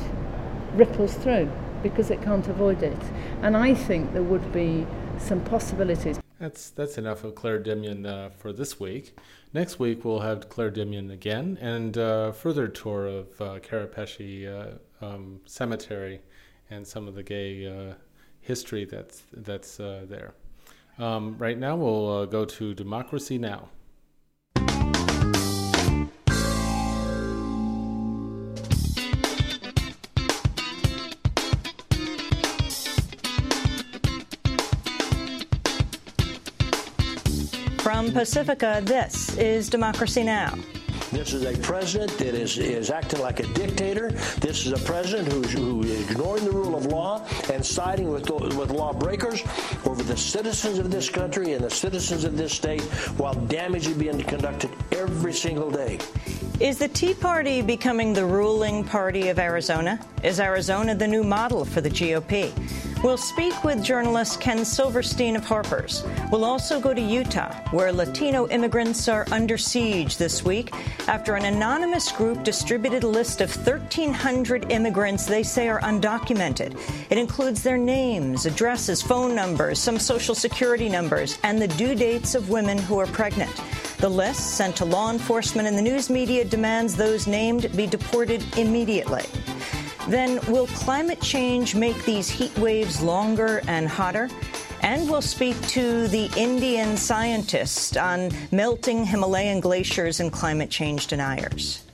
ripples through because it can't avoid it. And I think there would be some possibilities. That's that's enough of Clare Dimyon uh, for this week. Next week we'll have Clare Dimyon again and a uh, further tour of uh, Kerepesi uh, um, Cemetery and some of the gay uh, history that's that's uh, there. Um, right now we'll go to Democracy Now! From Pacifica, this is Democracy Now! This is a president that is, is acting like a dictator. This is a president who's, who is ignoring the rule of law and siding with, with lawbreakers over the citizens of this country and the citizens of this state while damage is being conducted every single day. Is the Tea Party becoming the ruling party of Arizona? Is Arizona the new model for the GOP? We'll speak with journalist Ken Silverstein of Harper's. We'll also go to Utah, where Latino immigrants are under siege this week after an anonymous group distributed a list of 1,300 immigrants they say are undocumented. It includes their names, addresses, phone numbers, some social security numbers, and the due dates of women who are pregnant. The list, sent to law enforcement and the news media, demands those named be deported immediately. Then, will climate change make these heat waves longer and hotter? And we'll speak to the Indian scientist on melting Himalayan glaciers and climate change deniers.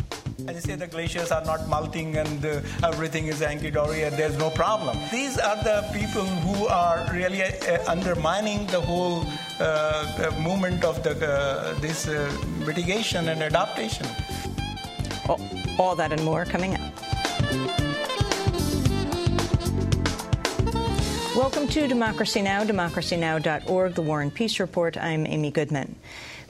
I say the glaciers are not melting and uh, everything is hunky dory and there's no problem. These are the people who are really uh, undermining the whole uh, movement of the, uh, this uh, mitigation and adaptation. All, all that and more coming up. Welcome to Democracy Now!, democracynow.org, the War and Peace Report. I'm Amy Goodman.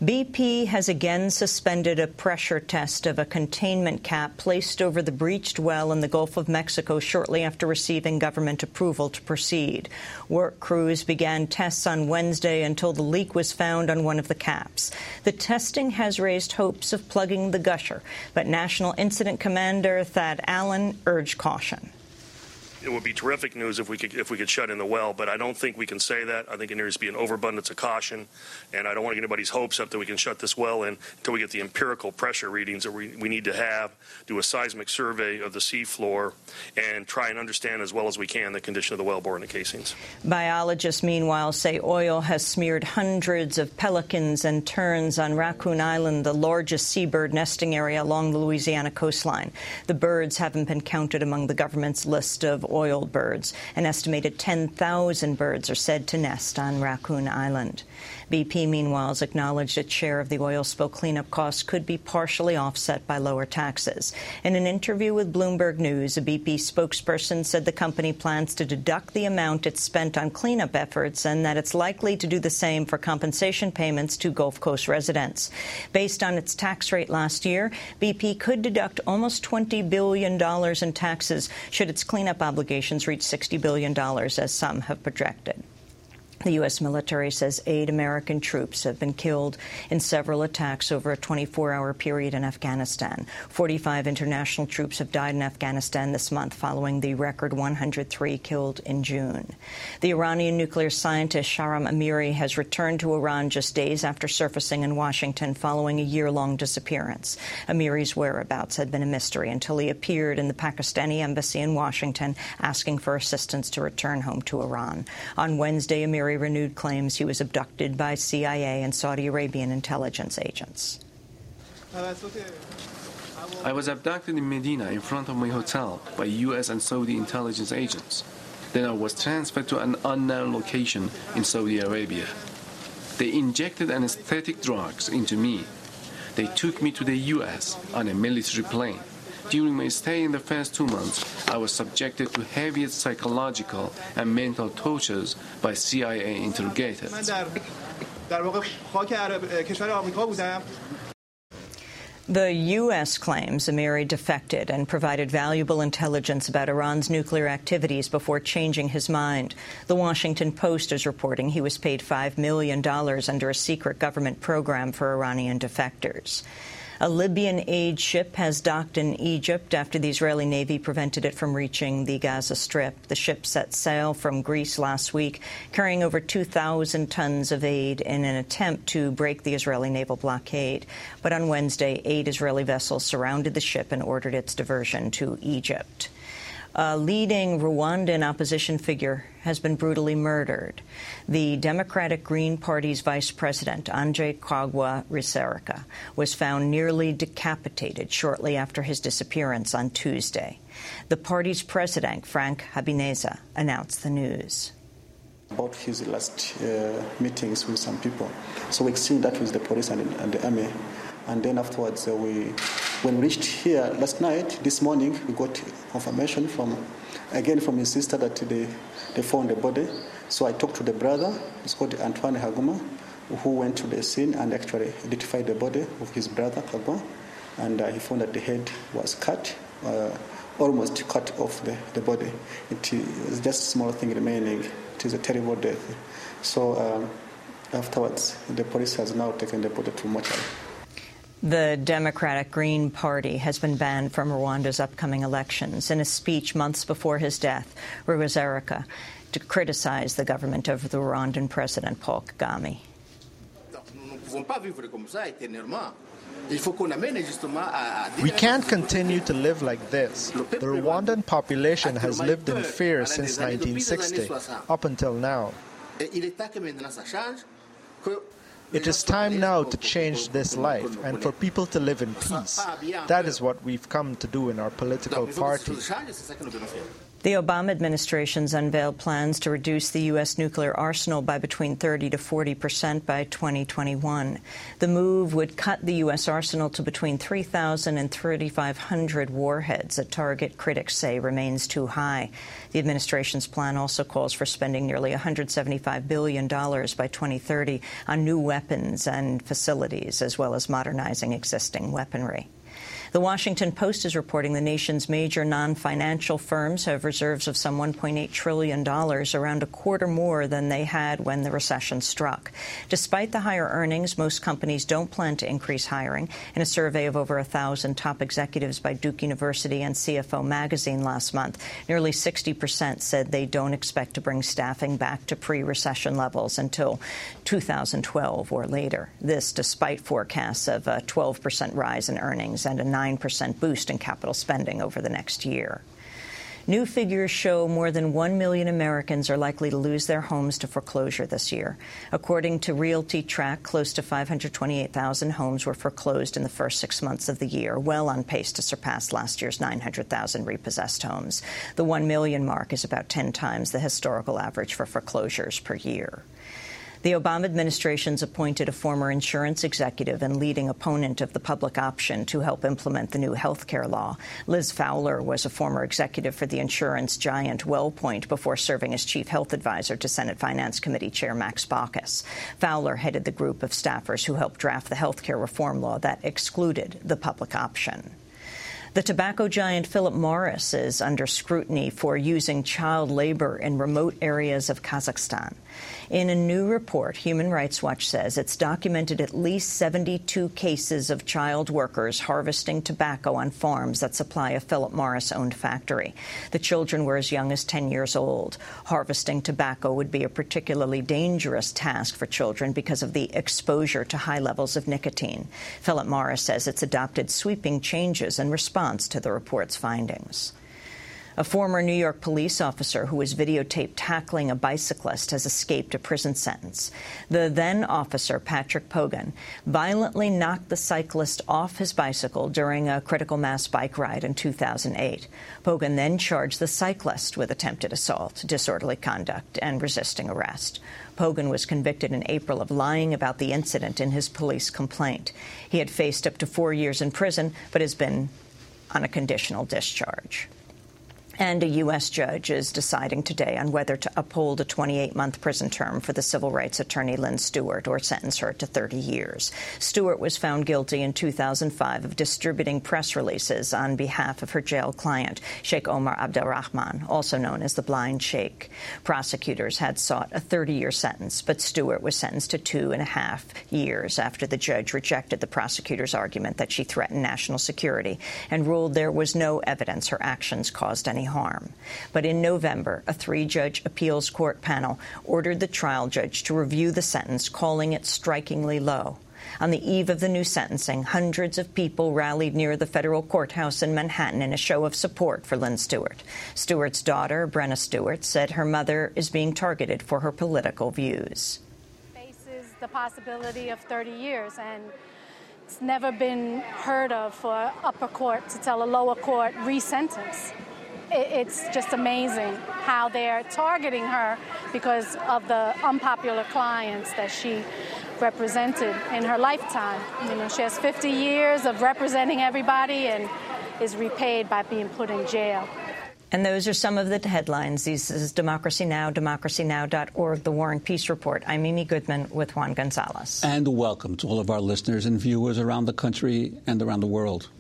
BP has again suspended a pressure test of a containment cap placed over the breached well in the Gulf of Mexico shortly after receiving government approval to proceed. Work crews began tests on Wednesday until the leak was found on one of the caps. The testing has raised hopes of plugging the gusher, but National Incident Commander Thad Allen urged caution it would be terrific news if we could if we could shut in the well, but I don't think we can say that. I think it needs to be an overabundance of caution, and I don't want to get anybody's hopes up that we can shut this well in until we get the empirical pressure readings that we, we need to have, do a seismic survey of the seafloor, and try and understand as well as we can the condition of the wellbore and the casings. Biologists, meanwhile, say oil has smeared hundreds of pelicans and terns on Raccoon Island, the largest seabird nesting area along the Louisiana coastline. The birds haven't been counted among the government's list of oiled birds. An estimated 10,000 birds are said to nest on Raccoon Island. BP, meanwhile, has acknowledged its share of the oil spill cleanup costs could be partially offset by lower taxes. In an interview with Bloomberg News, a BP spokesperson said the company plans to deduct the amount it spent on cleanup efforts and that it's likely to do the same for compensation payments to Gulf Coast residents. Based on its tax rate last year, BP could deduct almost $20 billion in taxes should its cleanup obligations reach $60 billion, as some have projected. The U.S. military says eight American troops have been killed in several attacks over a 24-hour period in Afghanistan. 45 international troops have died in Afghanistan this month following the record 103 killed in June. The Iranian nuclear scientist Shahram Amiri has returned to Iran just days after surfacing in Washington following a year-long disappearance. Amiri's whereabouts had been a mystery until he appeared in the Pakistani embassy in Washington asking for assistance to return home to Iran. On Wednesday, Amiri renewed claims he was abducted by CIA and Saudi Arabian intelligence agents. I was abducted in Medina in front of my hotel by U.S. and Saudi intelligence agents. Then I was transferred to an unknown location in Saudi Arabia. They injected anesthetic drugs into me. They took me to the U.S. on a military plane. During my stay in the first two months, I was subjected to heaviest psychological and mental tortures by CIA interrogators. The U.S. claims Amiri defected and provided valuable intelligence about Iran's nuclear activities before changing his mind. The Washington Post is reporting he was paid $5 million under a secret government program for Iranian defectors. A Libyan aid ship has docked in Egypt after the Israeli Navy prevented it from reaching the Gaza Strip. The ship set sail from Greece last week, carrying over 2,000 tons of aid in an attempt to break the Israeli naval blockade. But on Wednesday, eight Israeli vessels surrounded the ship and ordered its diversion to Egypt a leading Rwandan opposition figure has been brutally murdered. The Democratic Green Party's vice president, Andre Kagwa Rwisereka, was found nearly decapitated shortly after his disappearance on Tuesday. The party's president, Frank Habineza, announced the news. About his last uh, meetings with some people. So we exchange that with the police and, and the army. And then afterwards, uh, we, when we reached here last night, this morning, we got confirmation from, again, from his sister that they, they found the body. So I talked to the brother, he's called Antoine Haguma, who went to the scene and actually identified the body of his brother, Kagwa. And uh, he found that the head was cut, uh, almost cut off the, the body. It is just a small thing remaining. It is a terrible death. So um, afterwards, the police has now taken the body to mortuary. The Democratic Green Party has been banned from Rwanda's upcoming elections. In a speech months before his death, Rwisereka to criticize the government of the Rwandan President Paul Kagame. We can't continue to live like this. The Rwandan population has lived in fear since 1960, up until now. It is time now to change this life and for people to live in peace. That is what we've come to do in our political party. The Obama administration's unveiled plans to reduce the U.S. nuclear arsenal by between 30 to 40 percent by 2021. The move would cut the U.S. arsenal to between 3,000 and 3,500 warheads, a target critics say remains too high. The administration's plan also calls for spending nearly $175 billion by 2030 on new weapons and facilities, as well as modernizing existing weaponry. The Washington Post is reporting the nation's major non-financial firms have reserves of some $1.8 trillion, around a quarter more than they had when the recession struck. Despite the higher earnings, most companies don't plan to increase hiring. In a survey of over 1,000 top executives by Duke University and CFO Magazine last month, nearly 60 percent said they don't expect to bring staffing back to pre-recession levels until 2012 or later. This despite forecasts of a 12 percent rise in earnings and a 9 percent boost in capital spending over the next year. New figures show more than 1 million Americans are likely to lose their homes to foreclosure this year. According to RealtyTrac, close to 528,000 homes were foreclosed in the first six months of the year, well on pace to surpass last year's 900,000 repossessed homes. The 1 million mark is about 10 times the historical average for foreclosures per year. The Obama administration's appointed a former insurance executive and leading opponent of the public option to help implement the new health care law. Liz Fowler was a former executive for the insurance giant WellPoint before serving as chief health advisor to Senate Finance Committee Chair Max Baucus. Fowler headed the group of staffers who helped draft the health care reform law that excluded the public option. The tobacco giant Philip Morris is under scrutiny for using child labor in remote areas of Kazakhstan. In a new report, Human Rights Watch says it's documented at least 72 cases of child workers harvesting tobacco on farms that supply a Philip Morris-owned factory. The children were as young as 10 years old. Harvesting tobacco would be a particularly dangerous task for children because of the exposure to high levels of nicotine. Philip Morris says it's adopted sweeping changes in response to the report's findings. A former New York police officer who was videotaped tackling a bicyclist has escaped a prison sentence. The then officer, Patrick Pogan, violently knocked the cyclist off his bicycle during a critical mass bike ride in 2008. Pogan then charged the cyclist with attempted assault, disorderly conduct, and resisting arrest. Pogan was convicted in April of lying about the incident in his police complaint. He had faced up to four years in prison, but has been on a conditional discharge. And a U.S. judge is deciding today on whether to uphold a 28-month prison term for the civil rights attorney Lynn Stewart or sentence her to 30 years. Stewart was found guilty in 2005 of distributing press releases on behalf of her jail client, Sheikh Omar Abdelrahman, also known as the Blind Sheikh. Prosecutors had sought a 30-year sentence, but Stewart was sentenced to two and a half years after the judge rejected the prosecutor's argument that she threatened national security and ruled there was no evidence her actions caused any harm. But in November, a three-judge appeals court panel ordered the trial judge to review the sentence, calling it strikingly low. On the eve of the new sentencing, hundreds of people rallied near the federal courthouse in Manhattan in a show of support for Lynn Stewart. Stewart's daughter, Brenna Stewart, said her mother is being targeted for her political views. Faces the possibility of 30 years, and it's never been heard of for upper court to tell a lower court re-sentence. It's just amazing how they're targeting her because of the unpopular clients that she represented in her lifetime. You know, she has 50 years of representing everybody and is repaid by being put in jail. And those are some of the headlines. This is Democracy Now!, democracynow.org, The War and Peace Report. I'm Amy Goodman with Juan Gonzalez. And welcome to all of our listeners and viewers around the country and around the world.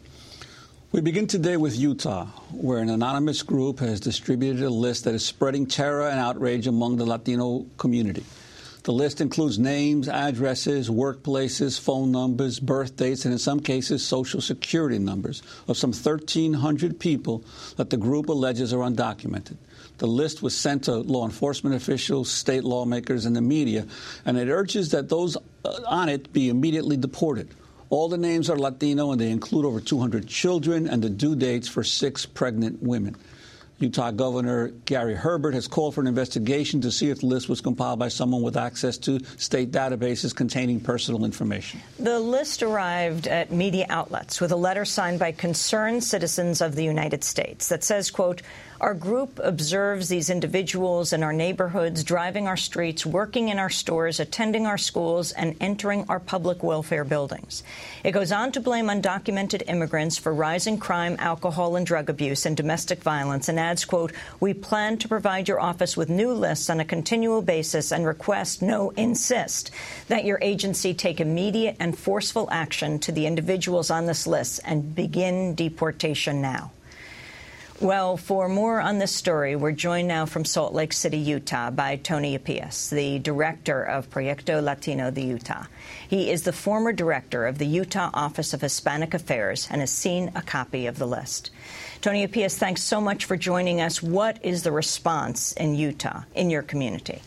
We begin today with Utah, where an anonymous group has distributed a list that is spreading terror and outrage among the Latino community. The list includes names, addresses, workplaces, phone numbers, birth dates, and in some cases, social security numbers of some 1,300 people that the group alleges are undocumented. The list was sent to law enforcement officials, state lawmakers, and the media, and it urges that those uh, on it be immediately deported. All the names are Latino, and they include over 200 children and the due dates for six pregnant women. Utah Governor Gary Herbert has called for an investigation to see if the list was compiled by someone with access to state databases containing personal information. The list arrived at media outlets with a letter signed by concerned citizens of the United States that says, quote, our group observes these individuals in our neighborhoods, driving our streets, working in our stores, attending our schools, and entering our public welfare buildings. It goes on to blame undocumented immigrants for rising crime, alcohol and drug abuse, and domestic violence, and adds, quote, we plan to provide your office with new lists on a continual basis and request, no, insist, that your agency take immediate and forceful action to the individuals on this list and begin deportation now. Well, for more on this story, we're joined now from Salt Lake City, Utah, by Tony Yapias, the director of Proyecto Latino de Utah. He is the former director of the Utah Office of Hispanic Affairs and has seen a copy of the list. Tony Yapias, thanks so much for joining us. What is the response in Utah, in your community?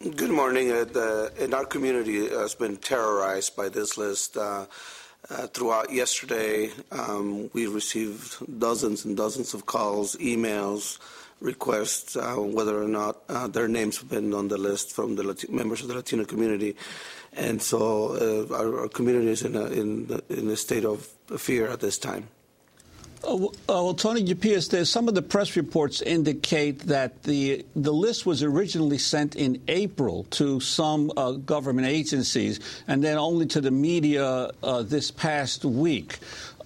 Good morning. Uh, in our community has been terrorized by this list. Uh, uh, throughout yesterday, um, we received dozens and dozens of calls, emails, requests, uh, whether or not uh, their names have been on the list from the members of the Latino community. And so uh, our, our, community is in a, in, in a state of fear at this time. Uh, well, Tony there's some of the press reports indicate that the the list was originally sent in April to some uh, government agencies and then only to the media uh, this past week.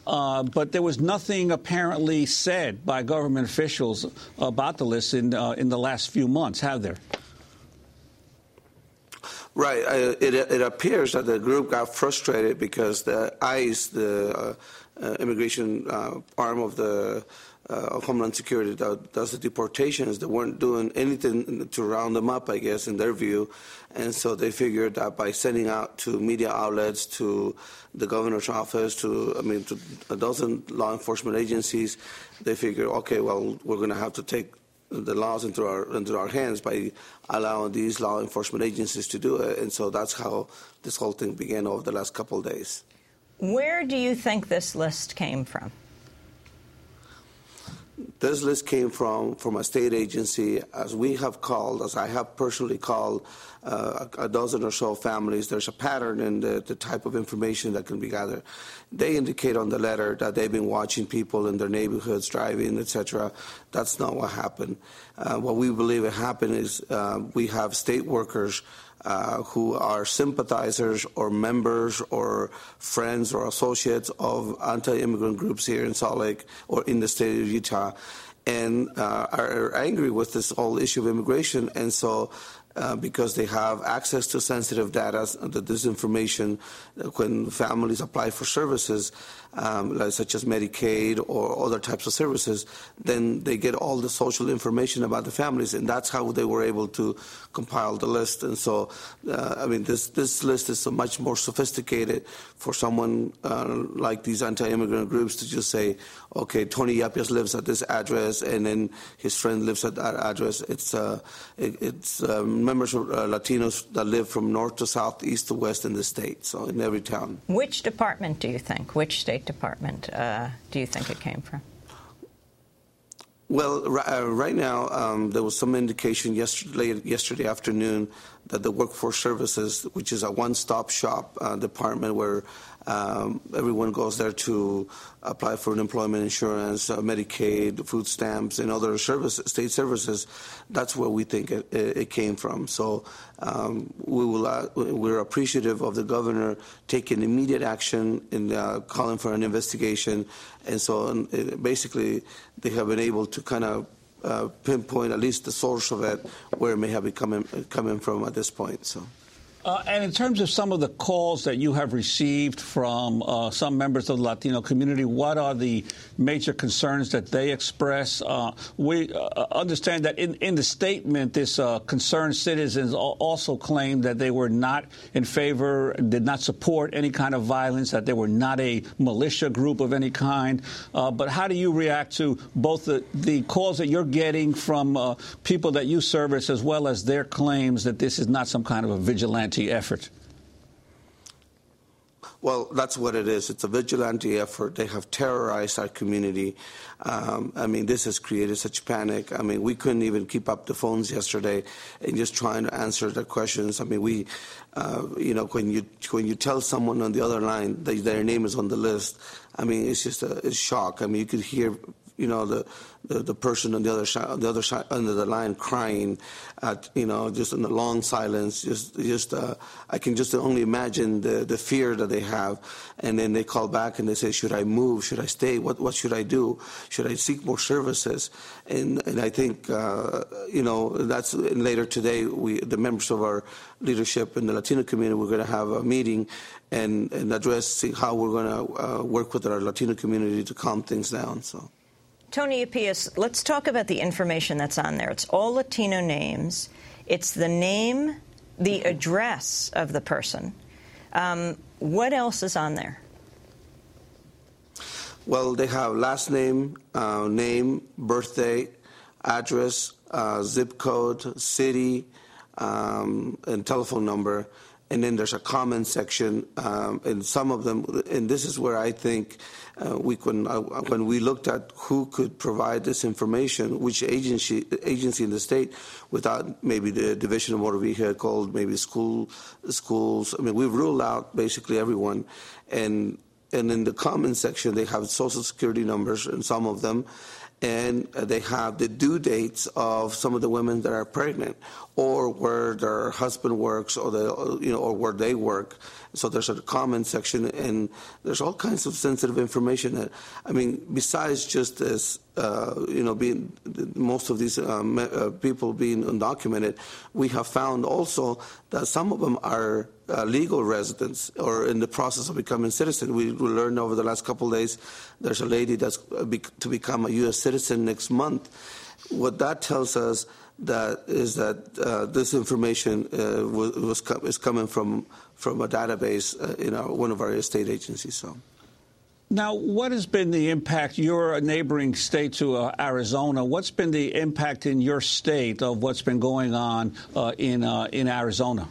Uh, but there was nothing apparently said by government officials about the list in uh, in the last few months, have there? Right. it, it appears that the group got frustrated because the ICE, the immigration uh, arm of the uh, of Homeland Security that does the deportations. They weren't doing anything to round them up, I guess, in their view. And so they figured that by sending out to media outlets, to the governor's office, to I mean, to a dozen law enforcement agencies, they figured, okay, well, we're going to have to take the laws into our into our hands by allowing these law enforcement agencies to do it. And so that's how this whole thing began over the last couple of days. Where do you think this list came from? This list came from from a state agency. As we have called, as I have personally called uh, a, dozen or so families, there's a pattern in the, the, type of information that can be gathered. They indicate on the letter that they've been watching people in their neighborhoods driving, etc. That's not what happened. Uh, what we believe happened is uh, we have state workers uh, who are sympathizers or members or friends or associates of anti-immigrant groups here in Salt Lake or in the state of Utah and uh, are angry with this whole issue of immigration. And so uh, because they have access to sensitive data, this information when families apply for services, um, like, such as Medicaid or other types of services, then they get all the social information about the families, and that's how they were able to compile the list. And so, uh, I mean, this this list is so much more sophisticated for someone uh, like these anti-immigrant groups to just say, okay, Tony Yapias lives at this address, and then his friend lives at that address. It's uh, it, it's um, members of uh, Latinos that live from north to south, east to west in the state, so in every town. Which department do you think? Which state? State Department uh, do you think it came from? Well, uh, right now, um, there was some indication yesterday, yesterday afternoon that the Workforce Services, which is a one-stop shop uh, department where um, everyone goes there to apply for unemployment insurance, uh, Medicaid, food stamps, and other state services. That's where we think it, it came from. So um, we will, uh, we're appreciative of the governor taking immediate action in uh, calling for an investigation. And so um, basically, they have been able to kind of uh, pinpoint at least the source of it, where it may have been coming, coming from at this point. So. Uh, and in terms of some of the calls that you have received from uh, some members of the Latino community, what are the major concerns that they express? Uh, we uh, understand that in, in, the statement, this uh, concerned citizens also claimed that they were not in favor, did not support any kind of violence, that they were not a militia group of any kind. Uh, but how do you react to both the, the calls that you're getting from people that you service as well as their claims that this is not some kind of a vigilante? Vigilante effort? Well, that's what it is. It's a vigilante effort. They have terrorized our community. Um, I mean, this has created such panic. I mean, we couldn't even keep up the phones yesterday and just trying to answer the questions. I mean, we, uh, you know, when you when you tell someone on the other line that their name is on the list, I mean, it's just a it's shock. I mean, you could hear you know the, the, the person on the other side, the other side under the line crying, at you know just in the long silence. Just just uh, I can just only imagine the the fear that they have, and then they call back and they say, should I move? Should I stay? What what should I do? Should I seek more services? And and I think uh, you know that's later today we the members of our leadership in the Latino community we're going to have a meeting and and address how we're going to uh, work with our Latino community to calm things down. So. Tony Yapias, let's talk about the information that's on there. It's all Latino names. It's the name, the address of the person. Um, what else is on there? Well, they have last name, uh, name, birthday, address, uh, zip code, city, um, and telephone number. And then there's a comment section, um, and some of them, and this is where I think uh, we can, uh, when we looked at who could provide this information, which agency agency in the state, without maybe the Division of Motor Vehicles, maybe school schools. I mean, we've ruled out basically everyone, and and in the comment section they have social security numbers and some of them and they have the due dates of some of the women that are pregnant or where their husband works or the you know or where they work so there's a comment section and there's all kinds of sensitive information i mean besides just this uh, you know being most of these um, uh, people being undocumented we have found also that some of them are uh, legal residents or in the process of becoming citizen. We, we learned over the last couple days there's a lady that's uh, to become a U.S. citizen next month. What that tells us that is that uh, this information uh, was, was co- is coming from from a database uh, in our, one of our state agencies. So. Now, what has been the impact? You're a neighboring state to uh, Arizona. What's been the impact in your state of what's been going on uh, in uh, in Arizona?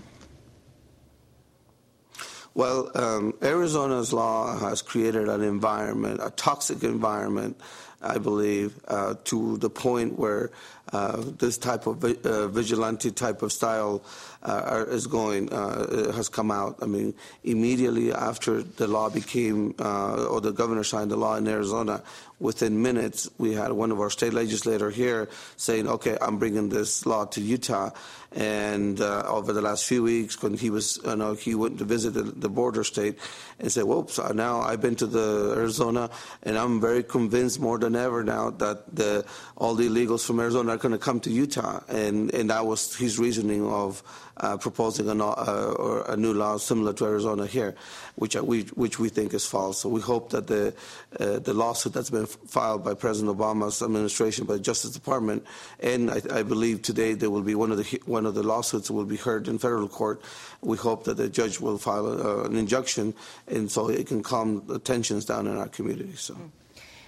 Well, um, Arizona's law has created an environment, a toxic environment, I believe, uh, to the point where this type of uh, vigilante type of style uh, is going uh, has come out. I mean, immediately after the law became uh, or the governor signed the law in Arizona, within minutes we had one of our state legislators here saying, "Okay, I'm bringing this law to Utah." And uh, over the last few weeks, when he was, you know, he went to visit the, border state and said, "Whoops! Now I've been to the Arizona, and I'm very convinced more than ever now that the, all the illegals from Arizona going to come to Utah." And and that was his reasoning of uh, proposing a, uh, a, new law similar to Arizona here, which we which we think is false. So we hope that the uh, the lawsuit that's been filed by President Obama's administration by the Justice Department, and I, I, believe today there will be one of the one of the lawsuits will be heard in federal court. We hope that the judge will file an injunction, and so it can calm the tensions down in our community. So. Mm.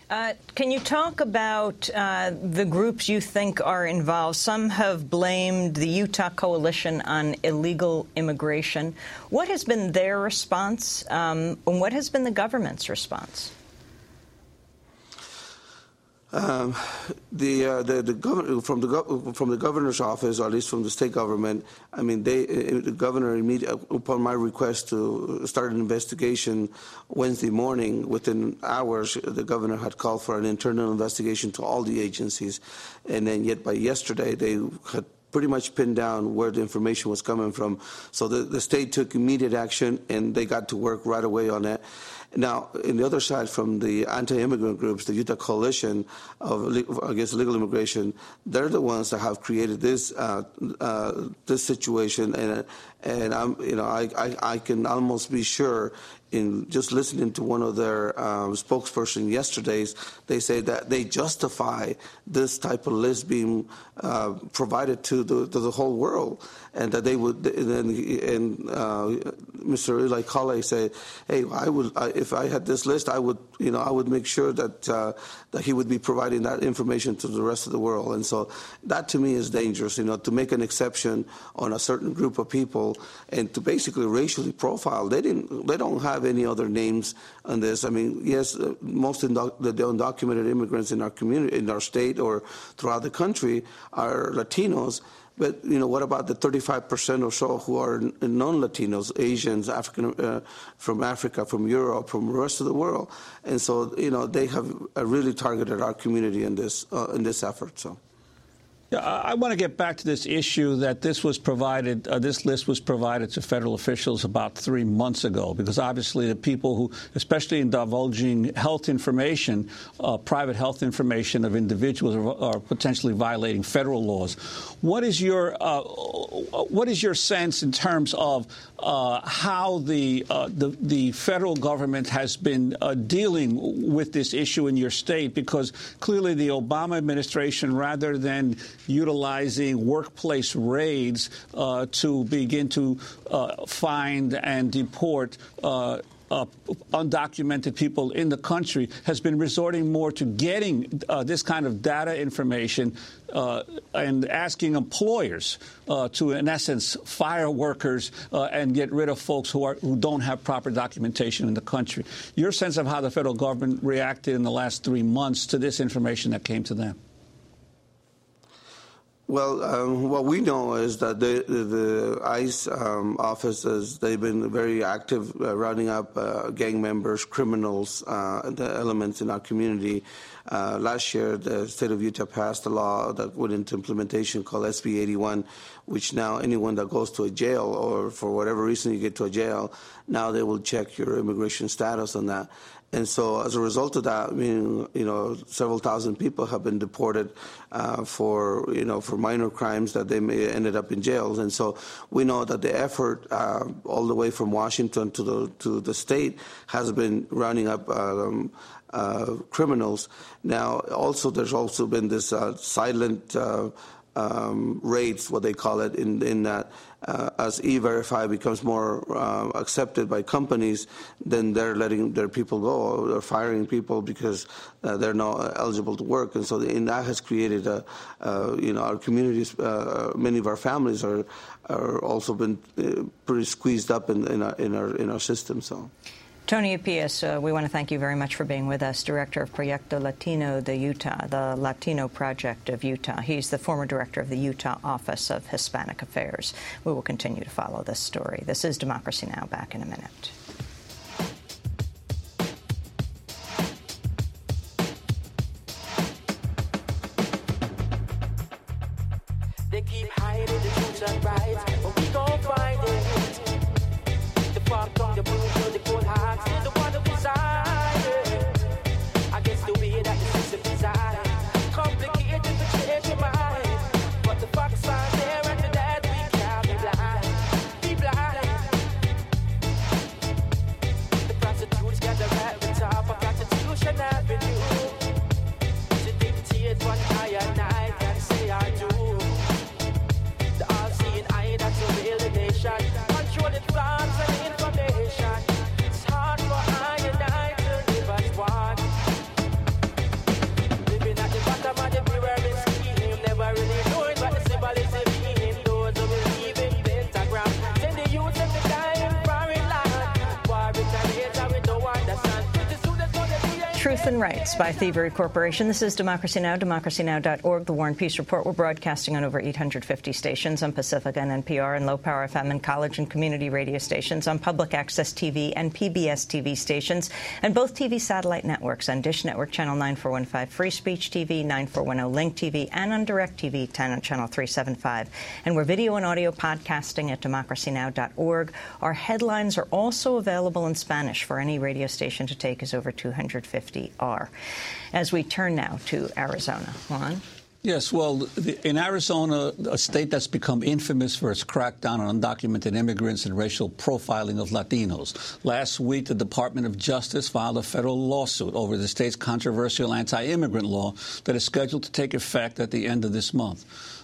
Uh, can you talk about uh, the groups you think are involved? Some have blamed the Utah Coalition on illegal immigration. What has been their response, um, and what has been the government's response? Um, the, uh, the the governor from the gov- from the governor's office, or at least from the state government. I mean, they uh, the governor immediately upon my request to start an investigation Wednesday morning. Within hours, the governor had called for an internal investigation to all the agencies, and then yet by yesterday they had pretty much pinned down where the information was coming from. So the, the state took immediate action and they got to work right away on that. Now, in the other side, from the anti-immigrant groups, the Utah Coalition of Against Illegal Immigration, they're the ones that have created this uh, uh, this situation, and and I'm you know I, I, I can almost be sure in just listening to one of their um, spokesperson yesterday's, they say that they justify this type of list being uh, provided to the to the whole world, and that they would. And, and uh, Mr. Eli Cawley said, "Hey, I would if I had this list, I would you know I would make sure that uh, that he would be providing that information to the rest of the world." And so that to me is dangerous. You know, to make an exception on a certain group of people and to basically racially profile. They didn't. They don't have any other names on this. I mean, yes, uh, most indo- the undocumented immigrants in our community, in our state, or throughout the country are Latinos. But you know, what about the 35% or so who are non-Latinos, Asians, African uh, from Africa, from Europe, from the rest of the world? And so, you know, they have uh, really targeted our community in this uh, in this effort. So. I want to get back to this issue that this was provided, uh, this list was provided to federal officials about three months ago, because obviously the people who, especially in divulging health information, uh, private health information of individuals, are, are, potentially violating federal laws. What is your uh, what is your sense in terms of uh, how the, uh, the, the federal government has been uh, dealing with this issue in your state? Because clearly the Obama administration, rather than utilizing workplace raids uh, to begin to uh, find and deport uh, uh, undocumented people in the country has been resorting more to getting uh, this kind of data information uh, and asking employers to, in essence, fire workers and get rid of folks who are who don't have proper documentation in the country. Your sense of how the federal government reacted in the last three months to this information that came to them? Well, um, what we know is that the, the, the ICE um, officers, they've been very active uh, rounding up uh, gang members, criminals, uh, the elements in our community. Uh, last year, the state of Utah passed a law that went into implementation called SB 81, which now anyone that goes to a jail or for whatever reason you get to a jail, now they will check your immigration status on that. And so, as a result of that, I mean, you know, several thousand people have been deported uh, for, you know, for minor crimes that they may ended up in jails. And so, we know that the effort, uh, all the way from Washington to the to the state, has been rounding up. Um, uh, criminals. Now, also, there's also been this uh, silent uh, um, rates, what they call it, in, in that uh, as e-verify becomes more uh, accepted by companies, then they're letting their people go. They're firing people because uh, they're not eligible to work, and so and that has created a, you know, our communities. Uh, many of our families are are also been uh, pretty squeezed up in, in our in our in our system. So. Tony Yapias, uh, we want to thank you very much for being with us, Director of Proyecto Latino de Utah, the Latino Project of Utah. He's the former director of the Utah Office of Hispanic Affairs. We will continue to follow this story. This is Democracy Now! Back in a minute. Truth and Rights by Thievery Corporation. This is Democracy Now!, democracynow.org, The War and Peace Report. We're broadcasting on over 850 stations on Pacifica and NPR and Low Power FM and college and community radio stations on public access TV and PBS TV stations and both TV satellite networks on Dish Network Channel 9415, Free Speech TV, 9410 Link TV, and on DirecTV Channel 375. And we're video and audio podcasting at democracynow.org. Our headlines are also available in Spanish for any radio station to take as over 250 are. As we turn now to Arizona. Juan? Yes, well, the, in Arizona, a state that's become infamous for its crackdown on undocumented immigrants and racial profiling of Latinos. Last week, the Department of Justice filed a federal lawsuit over the state's controversial anti immigrant law that is scheduled to take effect at the end of this month.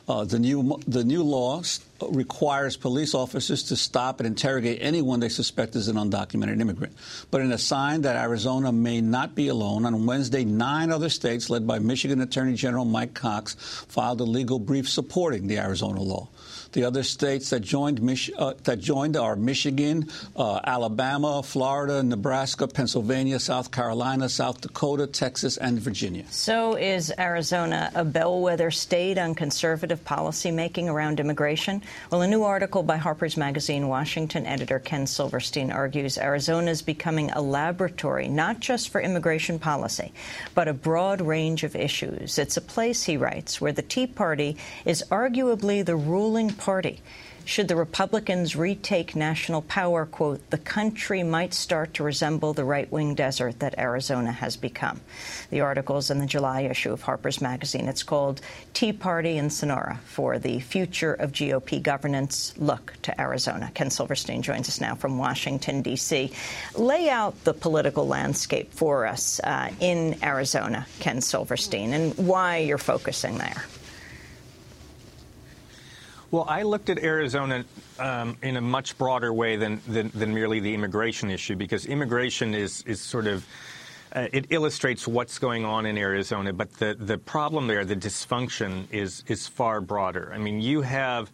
Uh, the new the new law requires police officers to stop and interrogate anyone they suspect is an undocumented immigrant. But in a sign that Arizona may not be alone, on Wednesday, nine other states, led by Michigan Attorney General Mike Cox, filed a legal brief supporting the Arizona law. The other states that joined uh, that joined are Michigan, uh, Alabama, Florida, Nebraska, Pennsylvania, South Carolina, South Dakota, Texas, and Virginia. So is Arizona a bellwether state on conservative policymaking around immigration? Well, a new article by Harper's Magazine Washington editor Ken Silverstein argues Arizona is becoming a laboratory not just for immigration policy, but a broad range of issues. It's a place, he writes, where the Tea Party is arguably the ruling party. Should the Republicans retake national power, quote, the country might start to resemble the right wing desert that Arizona has become. The article is in the July issue of Harper's Magazine. It's called Tea Party in Sonora for the Future of GOP Governance Look to Arizona. Ken Silverstein joins us now from Washington, D.C. Lay out the political landscape for us uh, in Arizona, Ken Silverstein, and why you're focusing there. Well, I looked at Arizona um, in a much broader way than, than, than, merely the immigration issue because immigration is, is sort of. Uh, it illustrates what's going on in Arizona, but the, the problem there, the dysfunction, is, is far broader. I mean, you have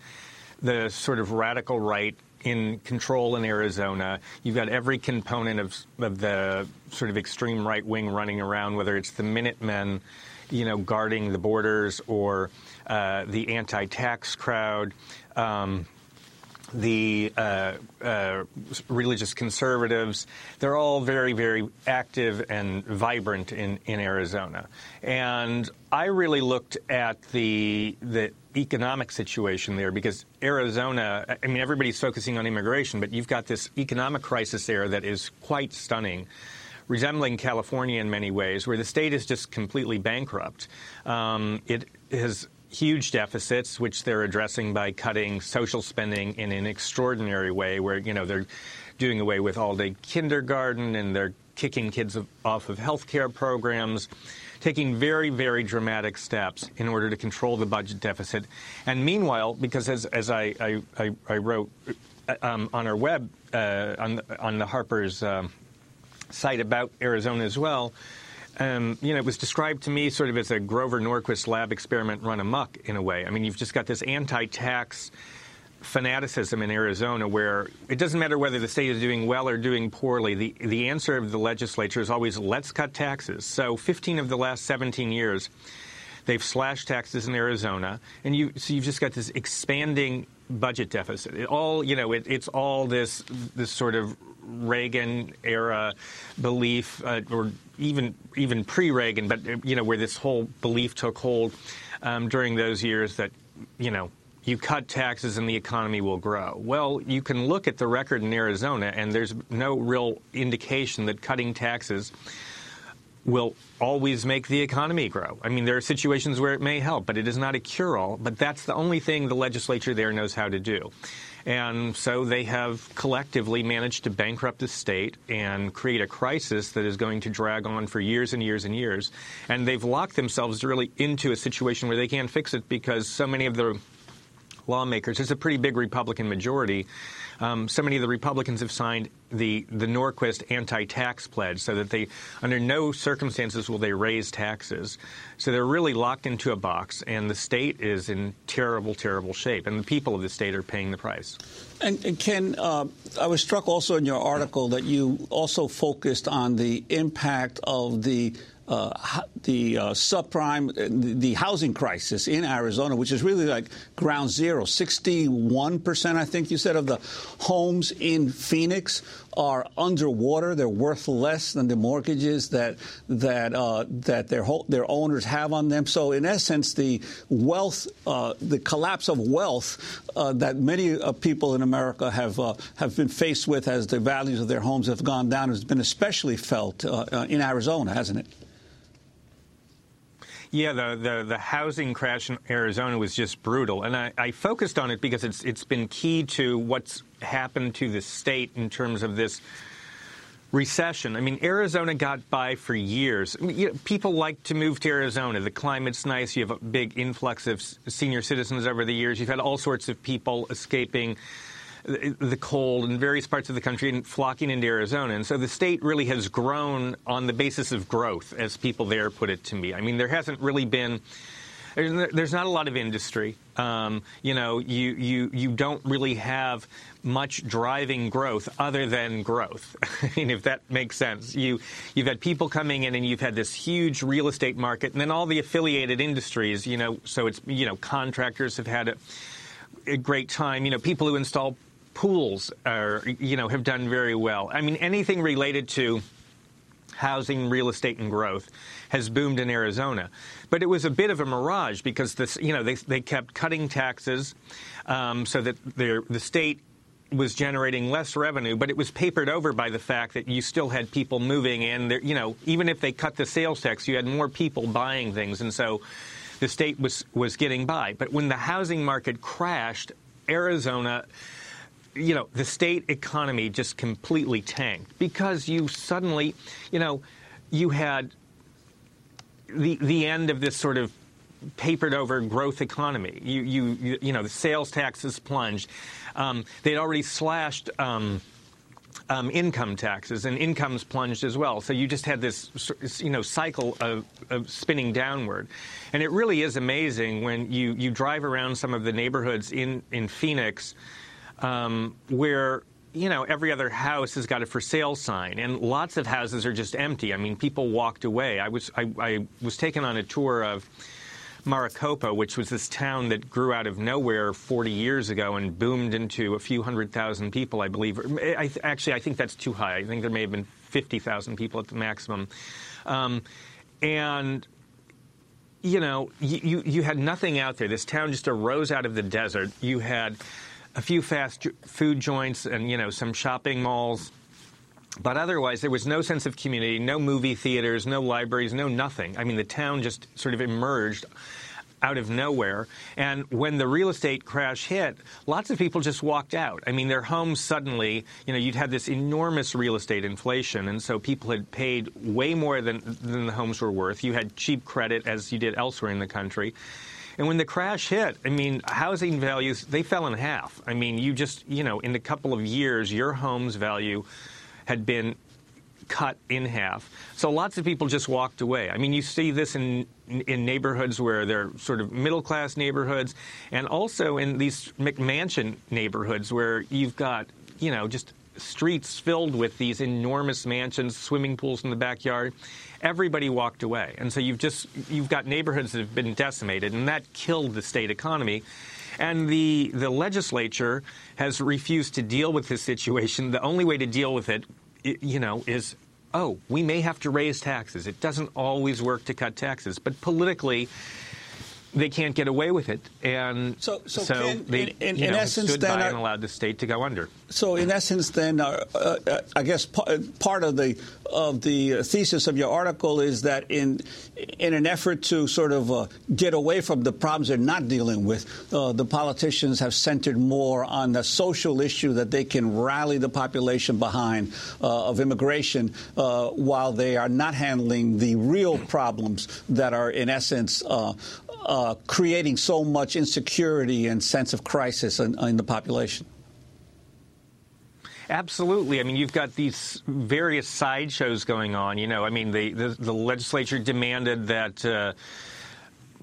the sort of radical right in control in Arizona. You've got every component of, of the sort of extreme right wing running around, whether it's the Minutemen, you know, guarding the borders or uh, the anti-tax crowd. Um, the uh, uh, religious conservatives, they're all very, very active and vibrant in, in Arizona. And I really looked at the, the economic situation there because Arizona, I mean, everybody's focusing on immigration, but you've got this economic crisis there that is quite stunning resembling California in many ways, where the state is just completely bankrupt. Um, it has huge deficits, which they're addressing by cutting social spending in an extraordinary way, where you know they're doing away with all-day kindergarten and they're kicking kids off of health care programs, taking very, very dramatic steps in order to control the budget deficit. And meanwhile, because as, as I, I, I wrote um, on our web, uh, on, on the Harper's um, site about Arizona as well, um, you know, it was described to me sort of as a Grover Norquist lab experiment run amok in a way. I mean, you've just got this anti-tax fanaticism in Arizona where it doesn't matter whether the state is doing well or doing poorly. The, the answer of the legislature is always let's cut taxes. So 15 of the last 17 years, they've slashed taxes in Arizona, and you so you've just got this expanding budget deficit. It all you know, it, it's all this this sort of Reagan era belief, uh, or even even pre-Reagan, but you know where this whole belief took hold um, during those years that you know you cut taxes and the economy will grow. Well, you can look at the record in Arizona, and there's no real indication that cutting taxes will always make the economy grow. I mean, there are situations where it may help, but it is not a cure all. But that's the only thing the legislature there knows how to do. And so they have collectively managed to bankrupt the state and create a crisis that is going to drag on for years and years and years. And they've locked themselves really into a situation where they can't fix it because so many of the lawmakers. There's a pretty big Republican majority. Um, so many of the Republicans have signed the the Norquist anti-tax pledge, so that they, under no circumstances, will they raise taxes. So they're really locked into a box, and the state is in terrible, terrible shape, and the people of the state are paying the price. And, and Ken, uh, I was struck also in your article that you also focused on the impact of the uh, the uh, subprime, the, the, housing crisis in Arizona, which is really like ground zero. 61%, I think you said, of the homes in Phoenix are underwater. They're worth less than the mortgages that that uh, that their their owners have on them. So, in essence, the wealth, uh, the collapse of wealth uh, that many people in America have uh, have been faced with as the values of their homes have gone down has been especially felt in Arizona, hasn't it? Yeah, the, the, the, housing crash in Arizona was just brutal. And I, I, focused on it because it's, it's been key to what's happened to the state in terms of this recession. I mean, Arizona got by for years. You know, people like to move to Arizona. The climate's nice. You have a big influx of senior citizens over the years. You've had all sorts of people escaping the cold in various parts of the country and flocking into Arizona. And so the state really has grown on the basis of growth, as people there put it to me. I mean, there hasn't really been. There's not a lot of industry. Um, you know, you, you, you don't really have much driving growth other than growth. I mean, if that makes sense. You, you've had people coming in and you've had this huge real estate market and then all the affiliated industries, you know, so it's, you know, contractors have had a, a great time. You know, people who install pools are, you know, have done very well. I mean, anything related to housing, real estate, and growth has boomed in Arizona. But it was a bit of a mirage because this, you know, they, they kept cutting taxes um, so that the state was generating less revenue, but it was papered over by the fact that you still had people moving in. There, you know, even if they cut the sales tax, you had more people buying things, and so the state was was getting by. But when the housing market crashed, Arizona you know, the state economy just completely tanked because you suddenly, you know, you had the the end of this sort of papered over growth economy. You you you know the sales taxes plunged. Um, they'd already slashed. Um, um, income taxes and incomes plunged as well. So you just had this, you know, cycle of, of, spinning downward, and it really is amazing when you you drive around some of the neighborhoods in in Phoenix um, where you know, every other house has got a for sale sign, and lots of houses are just empty. I mean, people walked away. I was I, I, was taken on a tour of Maricopa, which was this town that grew out of nowhere 40 years ago and boomed into a few hundred thousand people, I believe. I, actually, I think that's too high. I think there may have been 50,000 people at the maximum, um, and you know, you, you, you had nothing out there. This town just arose out of the desert. You had a few fast food joints and, you know, some shopping malls. But otherwise, there was no sense of community, no movie theaters, no libraries, no nothing. I mean, the town just sort of emerged out of nowhere. And when the real estate crash hit, lots of people just walked out. I mean, their homes suddenly, you know, you'd had this enormous real estate inflation, and so people had paid way more than, than the homes were worth. You had cheap credit, as you did elsewhere in the country. And when the crash hit, I mean, housing values, they fell in half. I mean, you just, you know, in a couple of years, your home's value had been cut in half. So lots of people just walked away. I mean, you see this in in neighborhoods where they're sort of middle class neighborhoods, and also in these McMansion neighborhoods where you've got you know just streets filled with these enormous mansions, swimming pools in the backyard everybody walked away. And so you've just you've got neighborhoods that have been decimated, and that killed the state economy. And the the legislature has refused to deal with this situation. The only way to deal with it, you know, is oh, we may have to raise taxes. It doesn't always work to cut taxes, but politically they can't get away with it, and so, so, so can, they in, in, you know, essence, stood by are, and allowed the state to go under. So, in essence, then, uh, uh, I guess part of the of the thesis of your article is that in in an effort to sort of uh, get away from the problems they're not dealing with, uh, the politicians have centered more on the social issue that they can rally the population behind uh, of immigration, uh, while they are not handling the real problems that are, in essence uh, creating so much insecurity and sense of crisis in, in the population? Absolutely. I mean, you've got these various sideshows going on. You know, I mean, the, the, the legislature demanded that. Uh,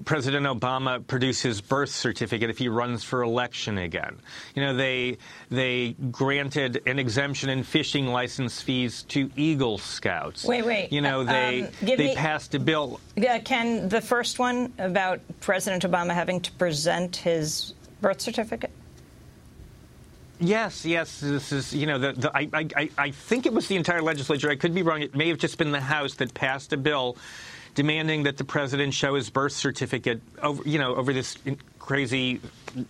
President Obama produce his birth certificate if he runs for election again. You know, they they granted an exemption in fishing license fees to Eagle Scouts. Wait, wait. You know, they Um, they me- passed a bill. Yeah, Ken, the first one about President Obama having to present his birth certificate? Yes, yes. This is, you know, the, the, I, I, I think it was the entire legislature. I could be wrong. It may have just been the House that passed a bill demanding that the president show his birth certificate over, you know, over this crazy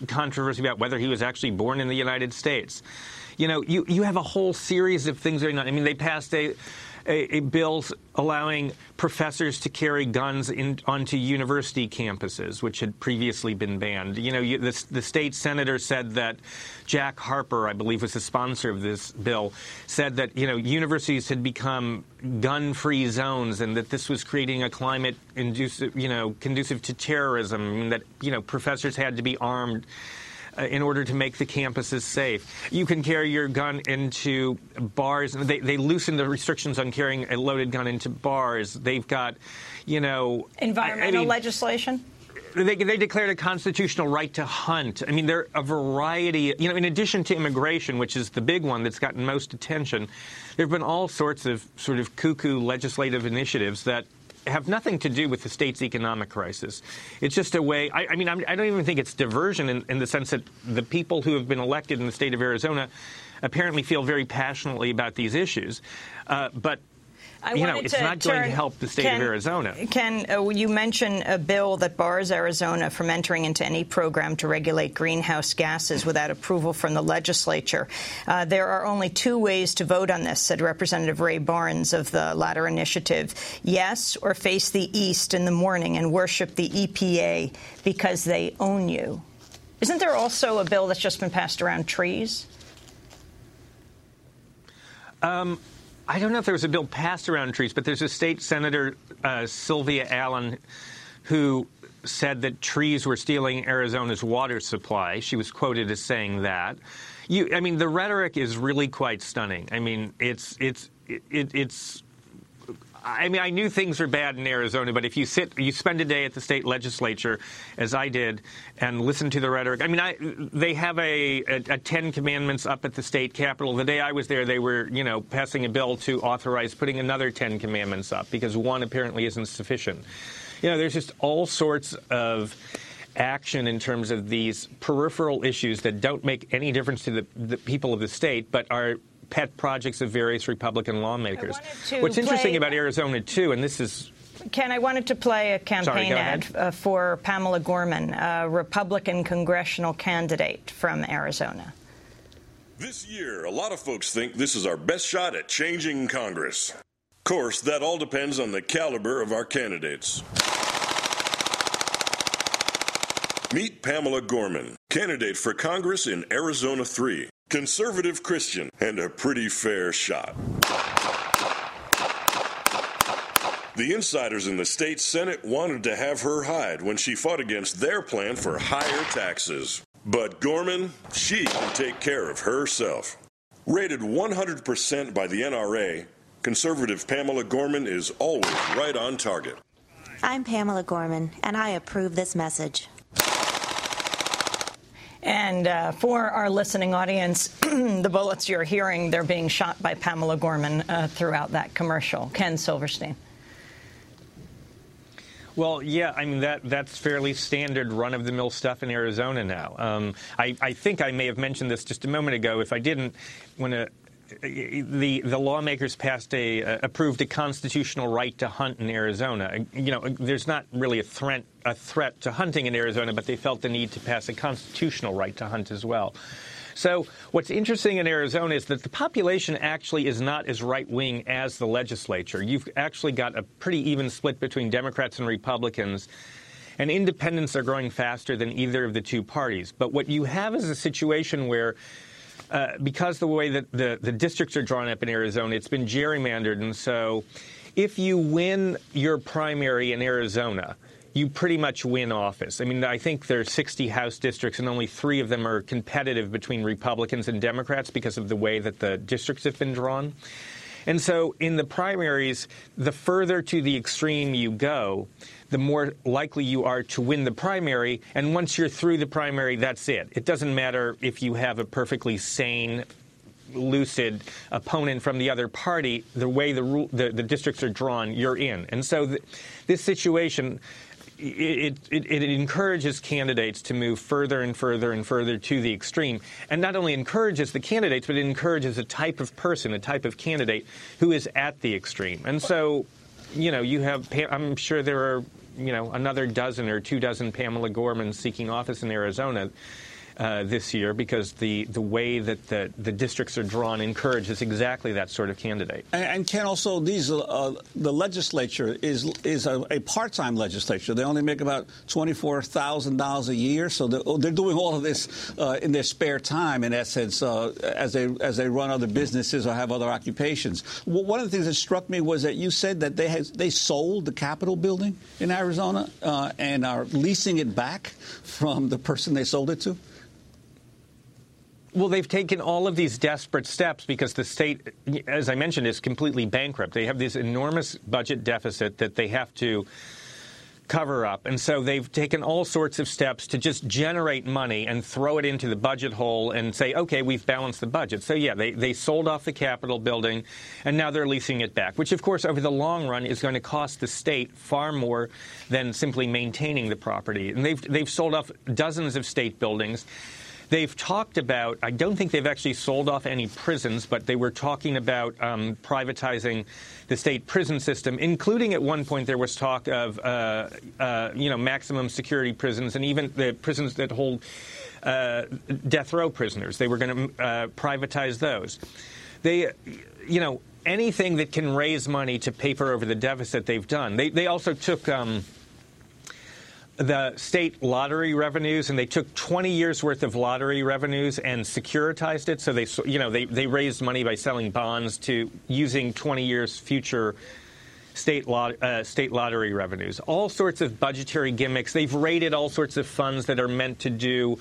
controversy about whether he was actually born in the United States. You know, you, you have a whole series of things going on. I mean, they passed a, a, a bill allowing professors to carry guns in, onto university campuses, which had previously been banned. You know, you, the, the state senator said that Jack Harper, I believe, was the sponsor of this bill, said that you know universities had become gun-free zones, and that this was creating a climate inducive, you know, conducive to terrorism, and that you know professors had to be armed uh, in order to make the campuses safe. You can carry your gun into bars. They, they loosened the restrictions on carrying a loaded gun into bars. They've got, you know, I- I Environmental mean, legislation? they, they declared a constitutional right to hunt. I mean, there are a variety, you know, in addition to immigration, which is the big one that's gotten most attention, there have been all sorts of sort of cuckoo legislative initiatives that have nothing to do with the state's economic crisis. It's just a way, I, I mean, I'm, I don't even think it's diversion in, in the sense that the people who have been elected in the state of Arizona apparently feel very passionately about these issues. Uh, but, I you know, it's to not going to help the state Ken- of Arizona. Ken, uh, you mentioned a bill that bars Arizona from entering into any program to regulate greenhouse gases without approval from the legislature. Uh, there are only two ways to vote on this, said Representative Ray Barnes of the latter initiative. Yes, or face the east in the morning and worship the EPA because they own you. Isn't there also a bill that's just been passed around trees? Um, I don't know if there was a bill passed around trees, but there's a state senator, uh, Sylvia Allen, who said that trees were stealing Arizona's water supply. She was quoted as saying that. You, I mean, the rhetoric is really quite stunning. I mean, it's it's it, it's. I mean, I knew things were bad in Arizona, but if you sit, you spend a day at the state legislature, as I did, and listen to the rhetoric. I mean, I, they have a, a, a Ten Commandments up at the state capitol. The day I was there, they were, you know, passing a bill to authorize putting another Ten Commandments up because one apparently isn't sufficient. You know, there's just all sorts of action in terms of these peripheral issues that don't make any difference to the, the people of the state, but are pet projects of various Republican lawmakers. What's interesting about Arizona, too, and this is Ken, I wanted to play a campaign go ad ahead. uh, for Pamela Gorman, a Republican congressional candidate from Arizona. This year, a lot of folks think this is our best shot at changing Congress. Of course, that all depends on the caliber of our candidates. Meet Pamela Gorman, candidate for Congress in Arizona 3, conservative Christian, and a pretty fair shot. The insiders in the state Senate wanted to have her hide when she fought against their plan for higher taxes. But Gorman, she can take care of herself. Rated 100% by the NRA, conservative Pamela Gorman is always right on target. I'm Pamela Gorman, and I approve this message. And uh, for our listening audience, the bullets you're hearing, they're being shot by Pamela Gorman uh, throughout that commercial. Ken Silverstein. Well, yeah, I mean that that's fairly standard run-of-the-mill stuff in Arizona now. Um, I, I think I may have mentioned this just a moment ago. If I didn't, when a, the the lawmakers passed a uh, approved a constitutional right to hunt in Arizona. You know, there's not really a threat a threat to hunting in Arizona, but they felt the need to pass a constitutional right to hunt as well. So what's interesting in Arizona is that the population actually is not as right wing as the legislature. You've actually got a pretty even split between Democrats and Republicans. And independents are growing faster than either of the two parties. But what you have is a situation where uh, because the way that the, the districts are drawn up in Arizona, it's been gerrymandered. And so if you win your primary in Arizona, you pretty much win office. I mean, I think there are 60 House districts, and only three of them are competitive between Republicans and Democrats because of the way that the districts have been drawn. And so in the primaries, the further to the extreme you go, the more likely you are to win the primary. And once you're through the primary, that's it. It doesn't matter if you have a perfectly sane lucid opponent from the other party, the way the, rule, the, the districts are drawn, you're in. And so th- this situation it, it, it, encourages candidates to move further and further and further to the extreme. And not only encourages the candidates, but it encourages a type of person, a type of candidate who is at the extreme. And so, you know, you have, I'm sure there are, you know, another dozen or two dozen Pamela Gorman seeking office in Arizona uh, this year because the, the way that the, the districts are drawn encourages exactly that sort of candidate. And, and Ken, also, these uh, the legislature is is a, a part-time legislature. They only make about twenty-four thousand dollars a year, so they're, they're, doing all of this uh, in their spare time, in essence, uh, as they as they run other businesses or have other occupations. Well, one of the things that struck me was that you said that they has, they sold the Capitol building in Arizona uh, and are leasing it back from the person they sold it to. Well, they've taken all of these desperate steps because the state, as I mentioned, is completely bankrupt. They have this enormous budget deficit that they have to cover up. And so they've taken all sorts of steps to just generate money and throw it into the budget hole and say, okay, we've balanced the budget. So, yeah, they, they sold off the Capitol building and now they're leasing it back, which, of course, over the long run is going to cost the state far more than simply maintaining the property. And they've, they've sold off dozens of state buildings. They've talked about, I don't think they've actually sold off any prisons, but they were talking about um, privatizing the state prison system, including at one point there was talk of, uh, uh, you know, maximum security prisons and even the prisons that hold uh, death row prisoners. They were going to uh, privatize those. They, you know, anything that can raise money to paper over the deficit they've done. They, they also took. Um, the state lottery revenues, and they took 20 years worth of lottery revenues and securitized it. So they, you know, they, they raised money by selling bonds to using 20 years future state lot, uh, state lottery revenues. All sorts of budgetary gimmicks. They've raided all sorts of funds that are meant to do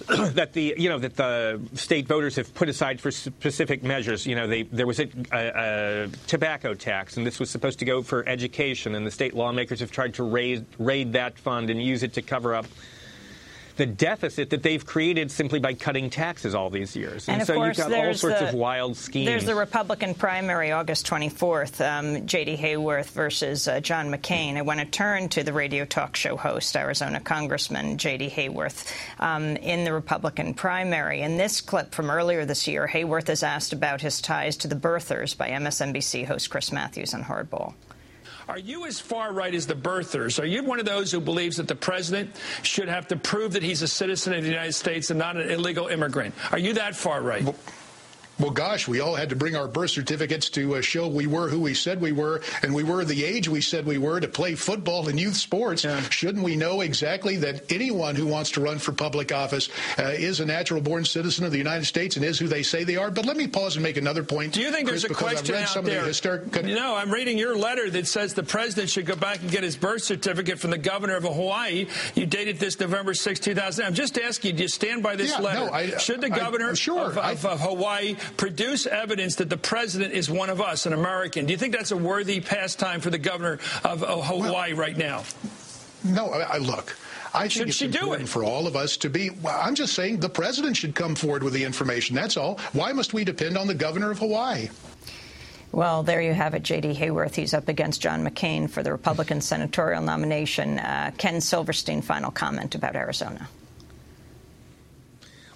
that the you know that the state voters have put aside for specific measures. You know, they, there was a, a, a, tobacco tax, and this was supposed to go for education, and the state lawmakers have tried to raise, raid that fund and use it to cover up the deficit that they've created simply by cutting taxes all these years. And, and so course, you've got all sorts the, of wild schemes. There's the Republican primary August 24th, um, J.D. Hayworth versus uh, John McCain. I want to turn to the radio talk show host, Arizona Congressman J.D. Hayworth, um, in the Republican primary. In this clip from earlier this year, Hayworth is asked about his ties to the birthers by MSNBC host Chris Matthews on Hardball. Are you as far right as the birthers? Are you one of those who believes that the president should have to prove that he's a citizen of the United States and not an illegal immigrant? Are you that far right? Well, well, gosh, we all had to bring our birth certificates to uh, show we were who we said we were, and we were the age we said we were to play football and youth sports. Yeah. Shouldn't we know exactly that anyone who wants to run for public office uh, is a natural born citizen of the United States and is who they say they are? But let me pause and make another point. Do you think Chris, there's a question out there? Hysteric... No, I'm reading your letter that says the president should go back and get his birth certificate from the governor of Hawaii. You dated this November 6, 2000. I'm just asking, do you stand by this yeah, letter? No, I, should the governor I, sure, of, of, of Hawaii produce evidence? evidence that the president is one of us, an American. Do you think that's a worthy pastime for the governor of, of Hawaii well, right now? No, I, I look. I think should it's she important do it? for all of us to be. Well, I'm just saying the president should come forward with the information. That's all. Why must we depend on the governor of Hawaii? Well, there you have it, J.D. Hayworth. He's up against John McCain for the Republican senatorial nomination. Uh, Ken Silverstein, final comment about Arizona.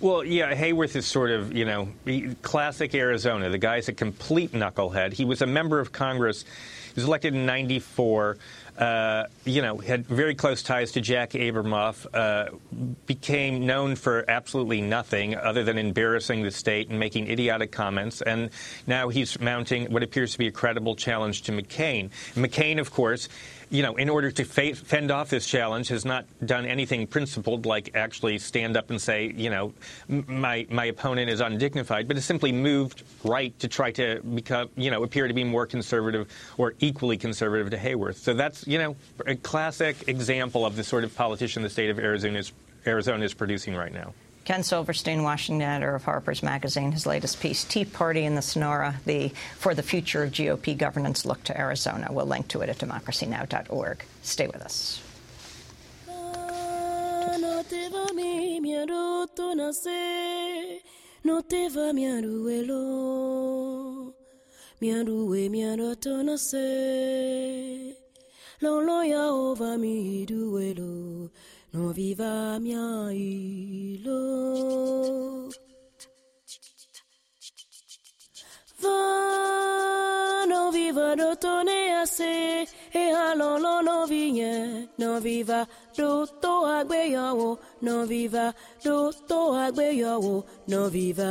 Well, yeah, Hayworth is sort of, you know, classic Arizona. The guy's a complete knucklehead. He was a member of Congress. He was elected in 94. Uh, you know, had very close ties to Jack Abramoff, uh, became known for absolutely nothing other than embarrassing the state and making idiotic comments. And now he's mounting what appears to be a credible challenge to McCain. McCain, of course, you know, in order to fend off this challenge, has not done anything principled like actually stand up and say, you know, my my opponent is undignified, but has simply moved right to try to become, you know, appear to be more conservative or equally conservative to Hayworth. So that's, you know, a classic example of the sort of politician the state of Arizona is, Arizona is producing right now. Ken Silverstein, Washington editor of Harper's Magazine, his latest piece, Tea Party in the Sonora, the For the Future of GOP Governance Look to Arizona. We'll link to it at democracynow.org. Stay with us. Non viva mia ilo. Va, non viva dotone ase, e alolo no vigne, non viva dotto agbeyawo, non viva dotto agbeyawo, non viva.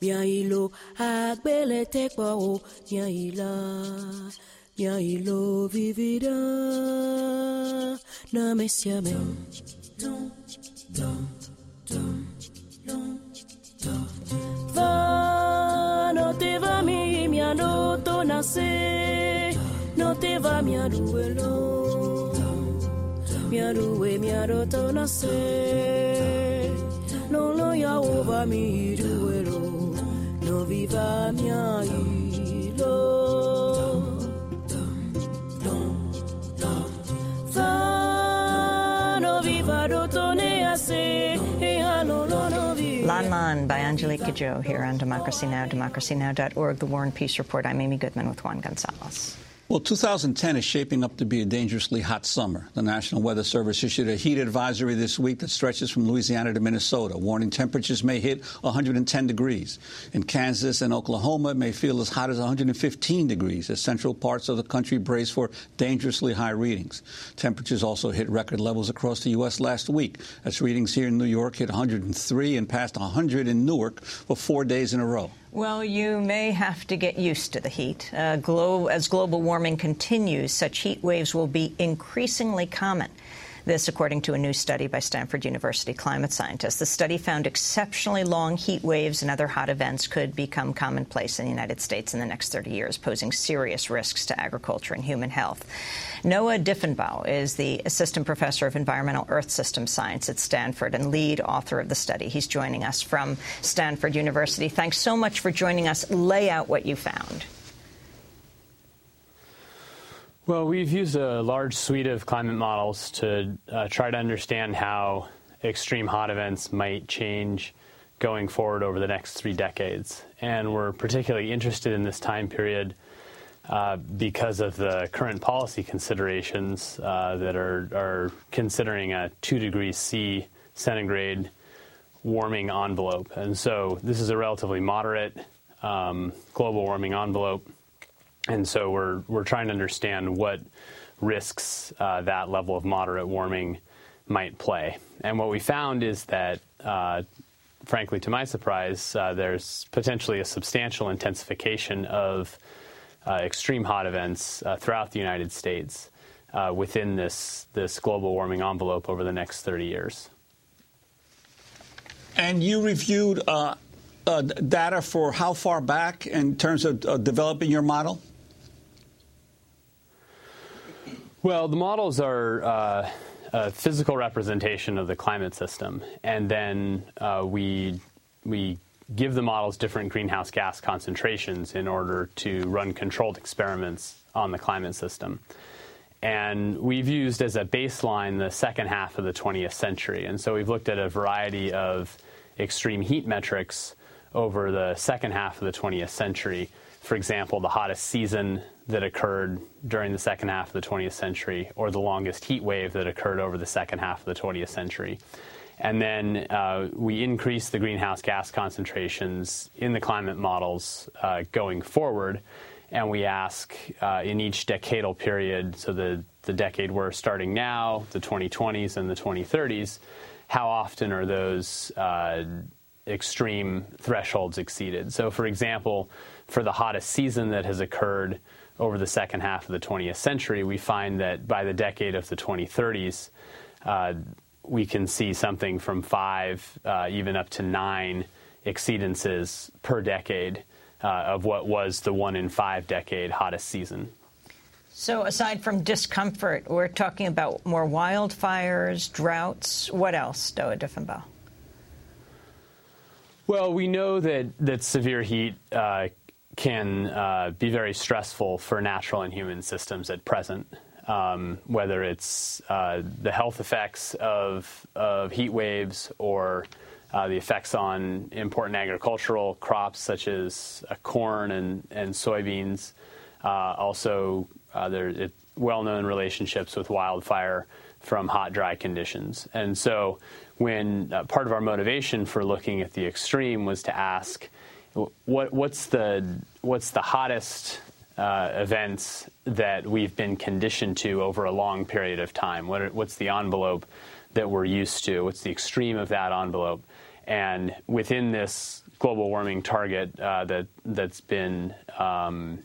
Mia ilo agbele tekpo, mia ila. Mia ilo vivida na mesiame. Va, no te va mi miando to nase, no te va miando elo. Miaru e miado to nase, no lo ya ova mi duelo, no viva mia ilo. Lan by Angelique Kidjo here on Democracy Now!, democracynow.org, The War and Peace Report. I'm Amy Goodman with Juan Gonzalez. Well, 2010 is shaping up to be a dangerously hot summer. The National Weather Service issued a heat advisory this week that stretches from Louisiana to Minnesota, warning temperatures may hit 110 degrees. In Kansas and Oklahoma, it may feel as hot as 115 degrees as central parts of the country brace for dangerously high readings. Temperatures also hit record levels across the U.S. last week, as readings here in New York hit 103 and passed 100 in Newark for four days in a row. Well, you may have to get used to the heat. Uh, glo as global warming continues, such heat waves will be increasingly common. This, according to a new study by Stanford University climate scientists. The study found exceptionally long heat waves and other hot events could become commonplace in the United States in the next 30 years, posing serious risks to agriculture and human health. Noah Diffenbaugh is the assistant professor of environmental earth system science at Stanford and lead author of the study. He's joining us from Stanford University. Thanks so much for joining us. Lay out what you found. Well, we've used a large suite of climate models to uh, try to understand how extreme hot events might change going forward over the next three decades. And we're particularly interested in this time period uh, because of the current policy considerations uh, that are, are considering a 2 degrees C centigrade warming envelope. And so this is a relatively moderate um, global warming envelope and so we're we're trying to understand what risks uh, that level of moderate warming might play. And what we found is that, uh, frankly, to my surprise, uh, there's potentially a substantial intensification of uh, extreme hot events uh, throughout the United States uh, within this this global warming envelope over the next 30 years. And you reviewed. data for how far back in terms of developing your model? Well, the models are uh, a physical representation of the climate system, and then uh, we we give the models different greenhouse gas concentrations in order to run controlled experiments on the climate system. And we've used as a baseline the second half of the 20th century. And so we've looked at a variety of extreme heat metrics over the second half of the 20th century. For example, the hottest season that occurred during the second half of the 20th century, or the longest heat wave that occurred over the second half of the 20th century. And then uh, we increase the greenhouse gas concentrations in the climate models uh, going forward. And we ask uh, in each decadal period, so the, the decade we're starting now, the 2020s and the 2030s, how often are those uh, extreme thresholds exceeded? So, for example, for the hottest season that has occurred over the second half of the 20th century, we find that by the decade of the 2030s, uh, we can see something from five, uh, even up to nine exceedances per decade uh, of what was the one in five decade hottest season. So, aside from discomfort, we're talking about more wildfires, droughts. What else, Noah Diffenbaugh? Well, we know that, that severe heat uh, can uh, be very stressful for natural and human systems at present. Um, whether it's uh, the health effects of, of heat waves or uh, the effects on important agricultural crops such as uh, corn and, and soybeans. Uh, also, uh, there are well-known relationships with wildfire from hot, dry conditions. And so when part of our motivation for looking at the extreme was to ask, what, what's, the, what's the hottest uh, events that we've been conditioned to over a long period of time? What are, what's the envelope that we're used to? What's the extreme of that envelope? And within this global warming target uh, that that's been um,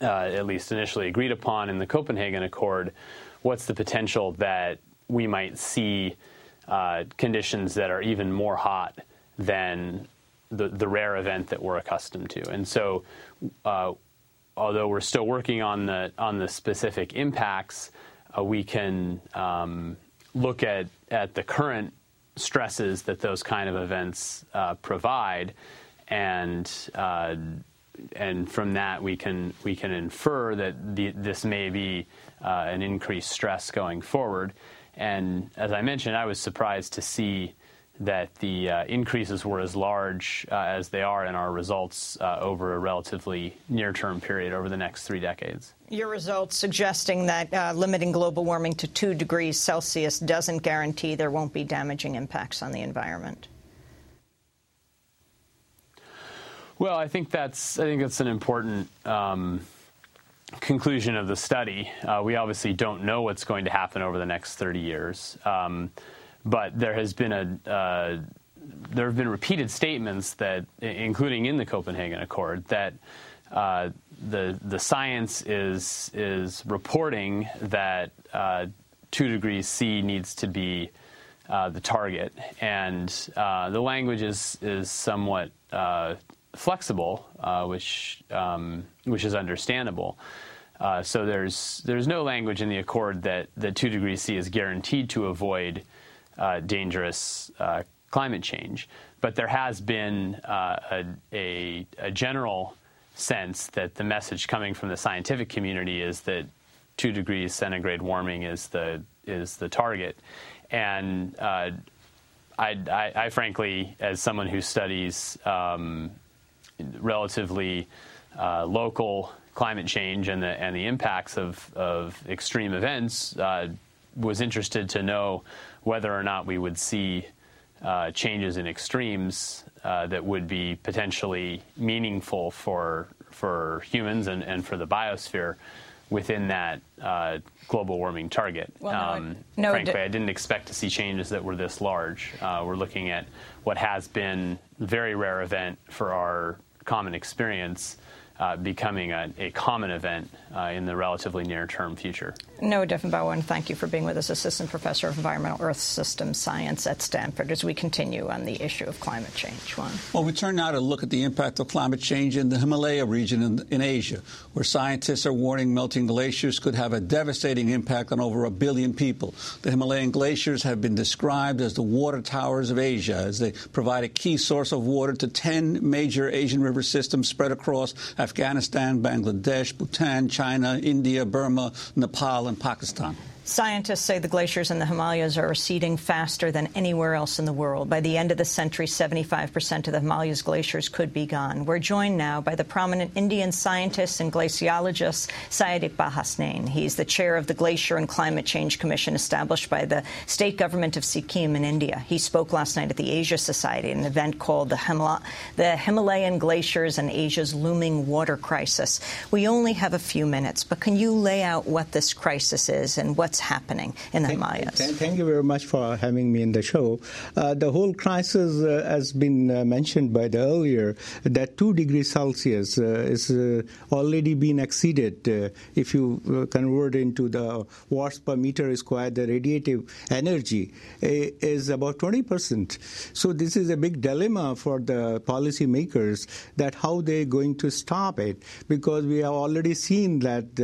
uh, at least initially agreed upon in the Copenhagen Accord, what's the potential that we might see uh, conditions that are even more hot than the, the rare event that we're accustomed to? And so, uh, although we're still working on the on the specific impacts, uh, we can um, look at at the current stresses that those kind of events uh, provide, and uh, and from that we can we can infer that the, this may be uh, an increased stress going forward. And as I mentioned, I was surprised to see that the uh, increases were as large uh, as they are in our results uh, over a relatively near-term period over the next three decades. Your results suggesting that uh, limiting global warming to 2 degrees Celsius doesn't guarantee there won't be damaging impacts on the environment. Well, I think that's I think that's an important um, conclusion of the study. Uh, we obviously don't know what's going to happen over the next 30 years. Um, but there has been a uh, there have been repeated statements that, including in the Copenhagen Accord, that uh, the the science is is reporting that uh, two degrees C needs to be uh, the target, and uh, the language is is somewhat uh, flexible, which um, which is understandable. so there's there's no language in the accord that that two degrees C is guaranteed to avoid uh, dangerous uh, climate change. But there has been uh, a, a, a, general sense that the message coming from the scientific community is that two degrees centigrade warming is the is the target, and uh, I, I, I, frankly, as someone who studies um, relatively uh, local climate change and the and the impacts of, of extreme events, uh, was interested to know whether or not we would see uh, changes in extremes uh, that would be potentially meaningful for for humans and, and for the biosphere within that uh, global warming target. Well, um, no, frankly, I didn't expect to see changes that were this large. Uh, we're looking at what has been a very rare event for our common experience uh, becoming a, a, common event uh, in the relatively near-term future. Noah Diffenbaugh, and thank you for being with us, Assistant Professor of Environmental Earth Systems Science at Stanford, as we continue on the issue of climate change. Juan. Well, we turn now to look at the impact of climate change in the Himalaya region in, in Asia, where scientists are warning melting glaciers could have a devastating impact on over a billion people. The Himalayan glaciers have been described as the water towers of Asia, as they provide a key source of water to 10 major Asian river systems spread across Afghanistan, Bangladesh, Bhutan, China, India, Burma, Nepal, Pakistan. Scientists say the glaciers in the Himalayas are receding faster than anywhere else in the world. By the end of the century, 75% of the Himalayas glaciers could be gone. We're joined now by the prominent Indian scientist and glaciologist Syed Iqbal. He's the chair of the Glacier and Climate Change Commission established by the state government of Sikkim in India. He spoke last night at the Asia Society, in an event called the, the Himalayan Glaciers and Asia's Looming Water Crisis. We only have a few minutes, but can you lay out what this crisis is and what what's happening in the Himalayas. Thank, thank you very much for having me in the show. Uh, the whole crisis uh, has been uh, mentioned by the earlier that 2 degrees Celsius uh, is uh, already been exceeded. Uh, if you convert into the watts per meter square, the radiative energy is about 20 percent. So this is a big dilemma for the policymakers that how they're going to stop it because we have already seen that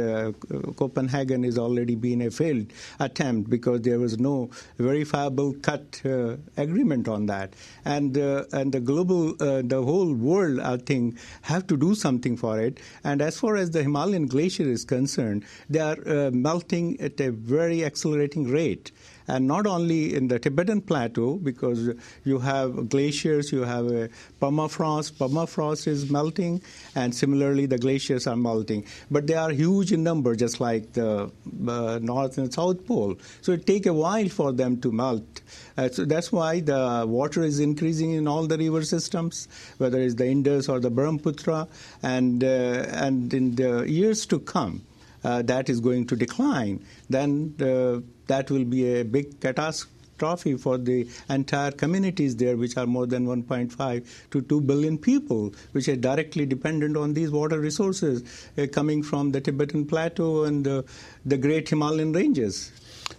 Copenhagen is already been a failed attempt because there was no verifiable cut uh, agreement on that. And uh, and the global, uh, the whole world, I think, have to do something for it. And as far as the Himalayan glacier is concerned, they are melting at a very accelerating rate and not only in the Tibetan plateau because you have glaciers, you have a permafrost. Permafrost is melting, and similarly the glaciers are melting. But they are huge in number, just like the uh, North and South Pole. So it takes a while for them to melt. Uh, so that's why the water is increasing in all the river systems, whether it's the Indus or the Brahmaputra, and uh, and in the years to come. Uh, that is going to decline, then uh, that will be a big catastrophe for the entire communities there, which are more than 1.5 to 2 billion people, which are directly dependent on these water resources uh, coming from the Tibetan Plateau and the, the Great Himalayan ranges.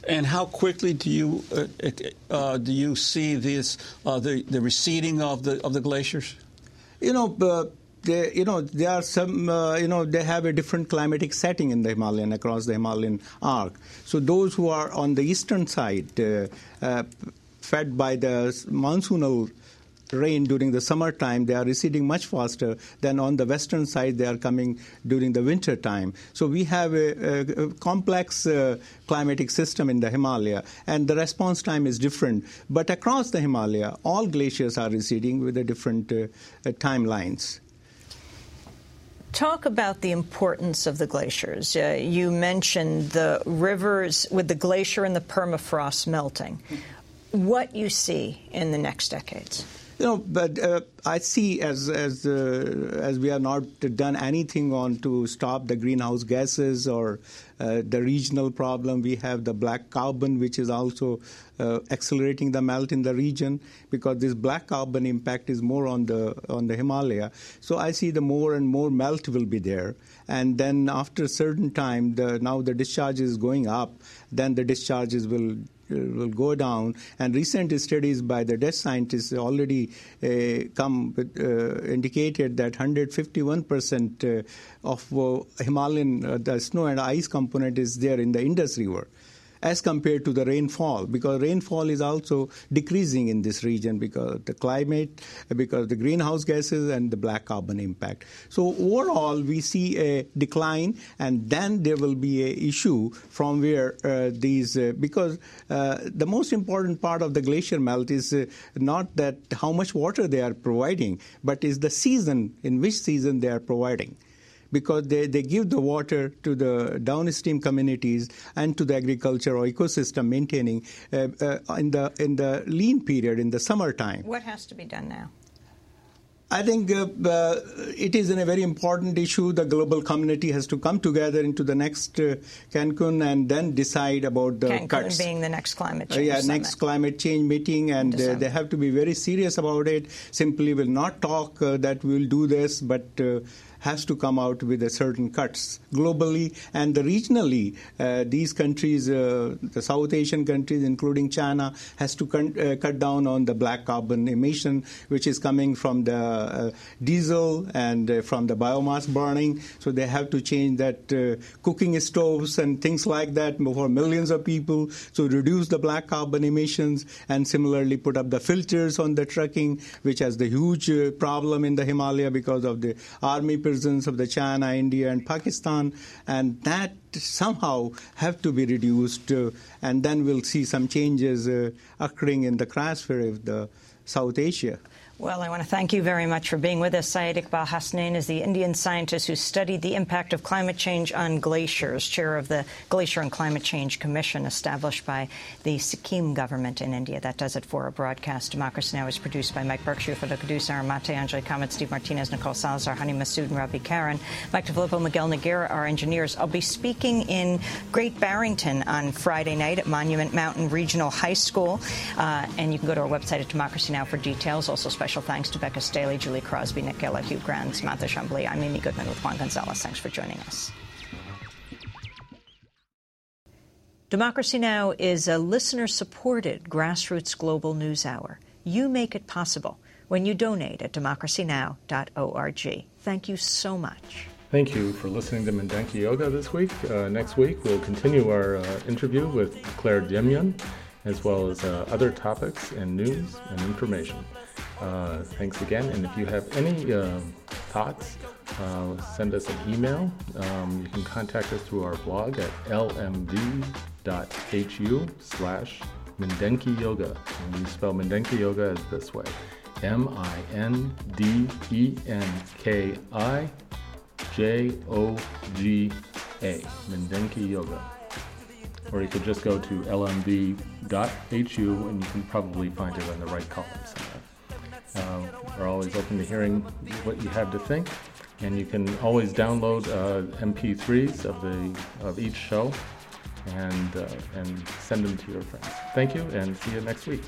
And how quickly do you uh, uh, do you see this uh, the the receding of the of the glaciers? You know, uh, they, you know, there are some, uh, you know, they have a different climatic setting in the Himalayan, across the Himalayan arc. So those who are on the eastern side, uh, uh, fed by the monsoonal rain during the summertime, they are receding much faster than on the western side they are coming during the winter time. So we have a, a, complex uh, climatic system in the Himalaya, and the response time is different. But across the Himalaya, all glaciers are receding with the different uh, uh, timelines. Talk about the importance of the glaciers. Uh, you mentioned the rivers with the glacier and the permafrost melting. What you see in the next decades? You know, but uh, I see as as uh, as we have not done anything on to stop the greenhouse gases or uh, the regional problem. We have the black carbon, which is also uh, accelerating the melt in the region because this black carbon impact is more on the on the Himalaya. So I see the more and more melt will be there, and then after a certain time, the, now the discharge is going up. Then the discharges will will go down. And recent studies by the Dutch scientists already uh, come uh, indicated that 151 percent uh, of Himalayan the snow and ice component is there in the Indus River as compared to the rainfall because rainfall is also decreasing in this region because the climate, because the greenhouse gases and the black carbon impact. So overall, we see a decline, and then there will be a issue from where uh, these uh, because uh, the most important part of the glacier melt is uh, not that how much water they are providing, but is the season in which season they are providing because they, they give the water to the downstream communities and to the agriculture or ecosystem maintaining uh, uh, in the in the lean period in the summertime. What has to be done now? I think uh, uh, it is a very important issue. The global community has to come together into the next uh, Cancun and then decide about the Cancun cuts. being the next climate change. yeah, summit. next climate change meeting, and uh, they have to be very serious about it. Simply will not talk uh, that we will do this, but uh, has to come out with a certain cuts globally and the regionally. Uh, these countries, uh, the South Asian countries, including China, has to con- uh, cut down on the black carbon emission, which is coming from the uh, diesel and uh, from the biomass burning. So they have to change that cooking stoves and things like that for millions of people. So reduce the black carbon emissions and similarly put up the filters on the trucking, which has the huge problem in the Himalaya because of the army of the China, India, and Pakistan, and that somehow have to be reduced, uh, and then we'll see some changes uh, occurring in the cryosphere of the South Asia. Well, I want to thank you very much for being with us. Syed Iqbal is the Indian scientist who studied the impact of climate change on glaciers, chair of the Glacier and Climate Change Commission established by the Sikkim government in India. That does it for our broadcast. Democracy Now! is produced by Mike Berkshire for the producer, Armate, Anjali Kamat, Steve Martinez, Nicole Salazar, Hany Massoud, and Ravi Karen. Mike DeFilippo, Miguel Noguera, our engineers. I'll be speaking in Great Barrington on Friday night at Monument Mountain Regional High School. Uh, and you can go to our website at Democracy Now! for details. Also, special Special thanks to Becca Staley, Julie Crosby, Nick Geller, Hugh Grant, Samantha Chambly. I'm Amy Goodman with Juan Gonzalez. Thanks for joining us. Democracy Now! is a listener-supported grassroots global news hour. You make it possible when you donate at democracynow.org. Thank you so much. Thank you for listening to Mindenki Joga this week. Uh, next week, we'll continue our uh, interview with Clare Dimyon, as well as uh, other topics and news and information. Uh, thanks again. And if you have any uh, thoughts, uh, send us an email. Um, you can contact us through our blog at lmv.hu slash Mindenki Joga. And we spell Mindenki Joga as this way M I N D E N K I J O G A. Mindenki Joga. Or you could just go to lmv.hu and you can probably find it in the right column somewhere. Uh, we're always open to hearing what you have to think, and you can always download uh, MP3s of the of each show, and uh, and send them to your friends. Thank you, and see you next week.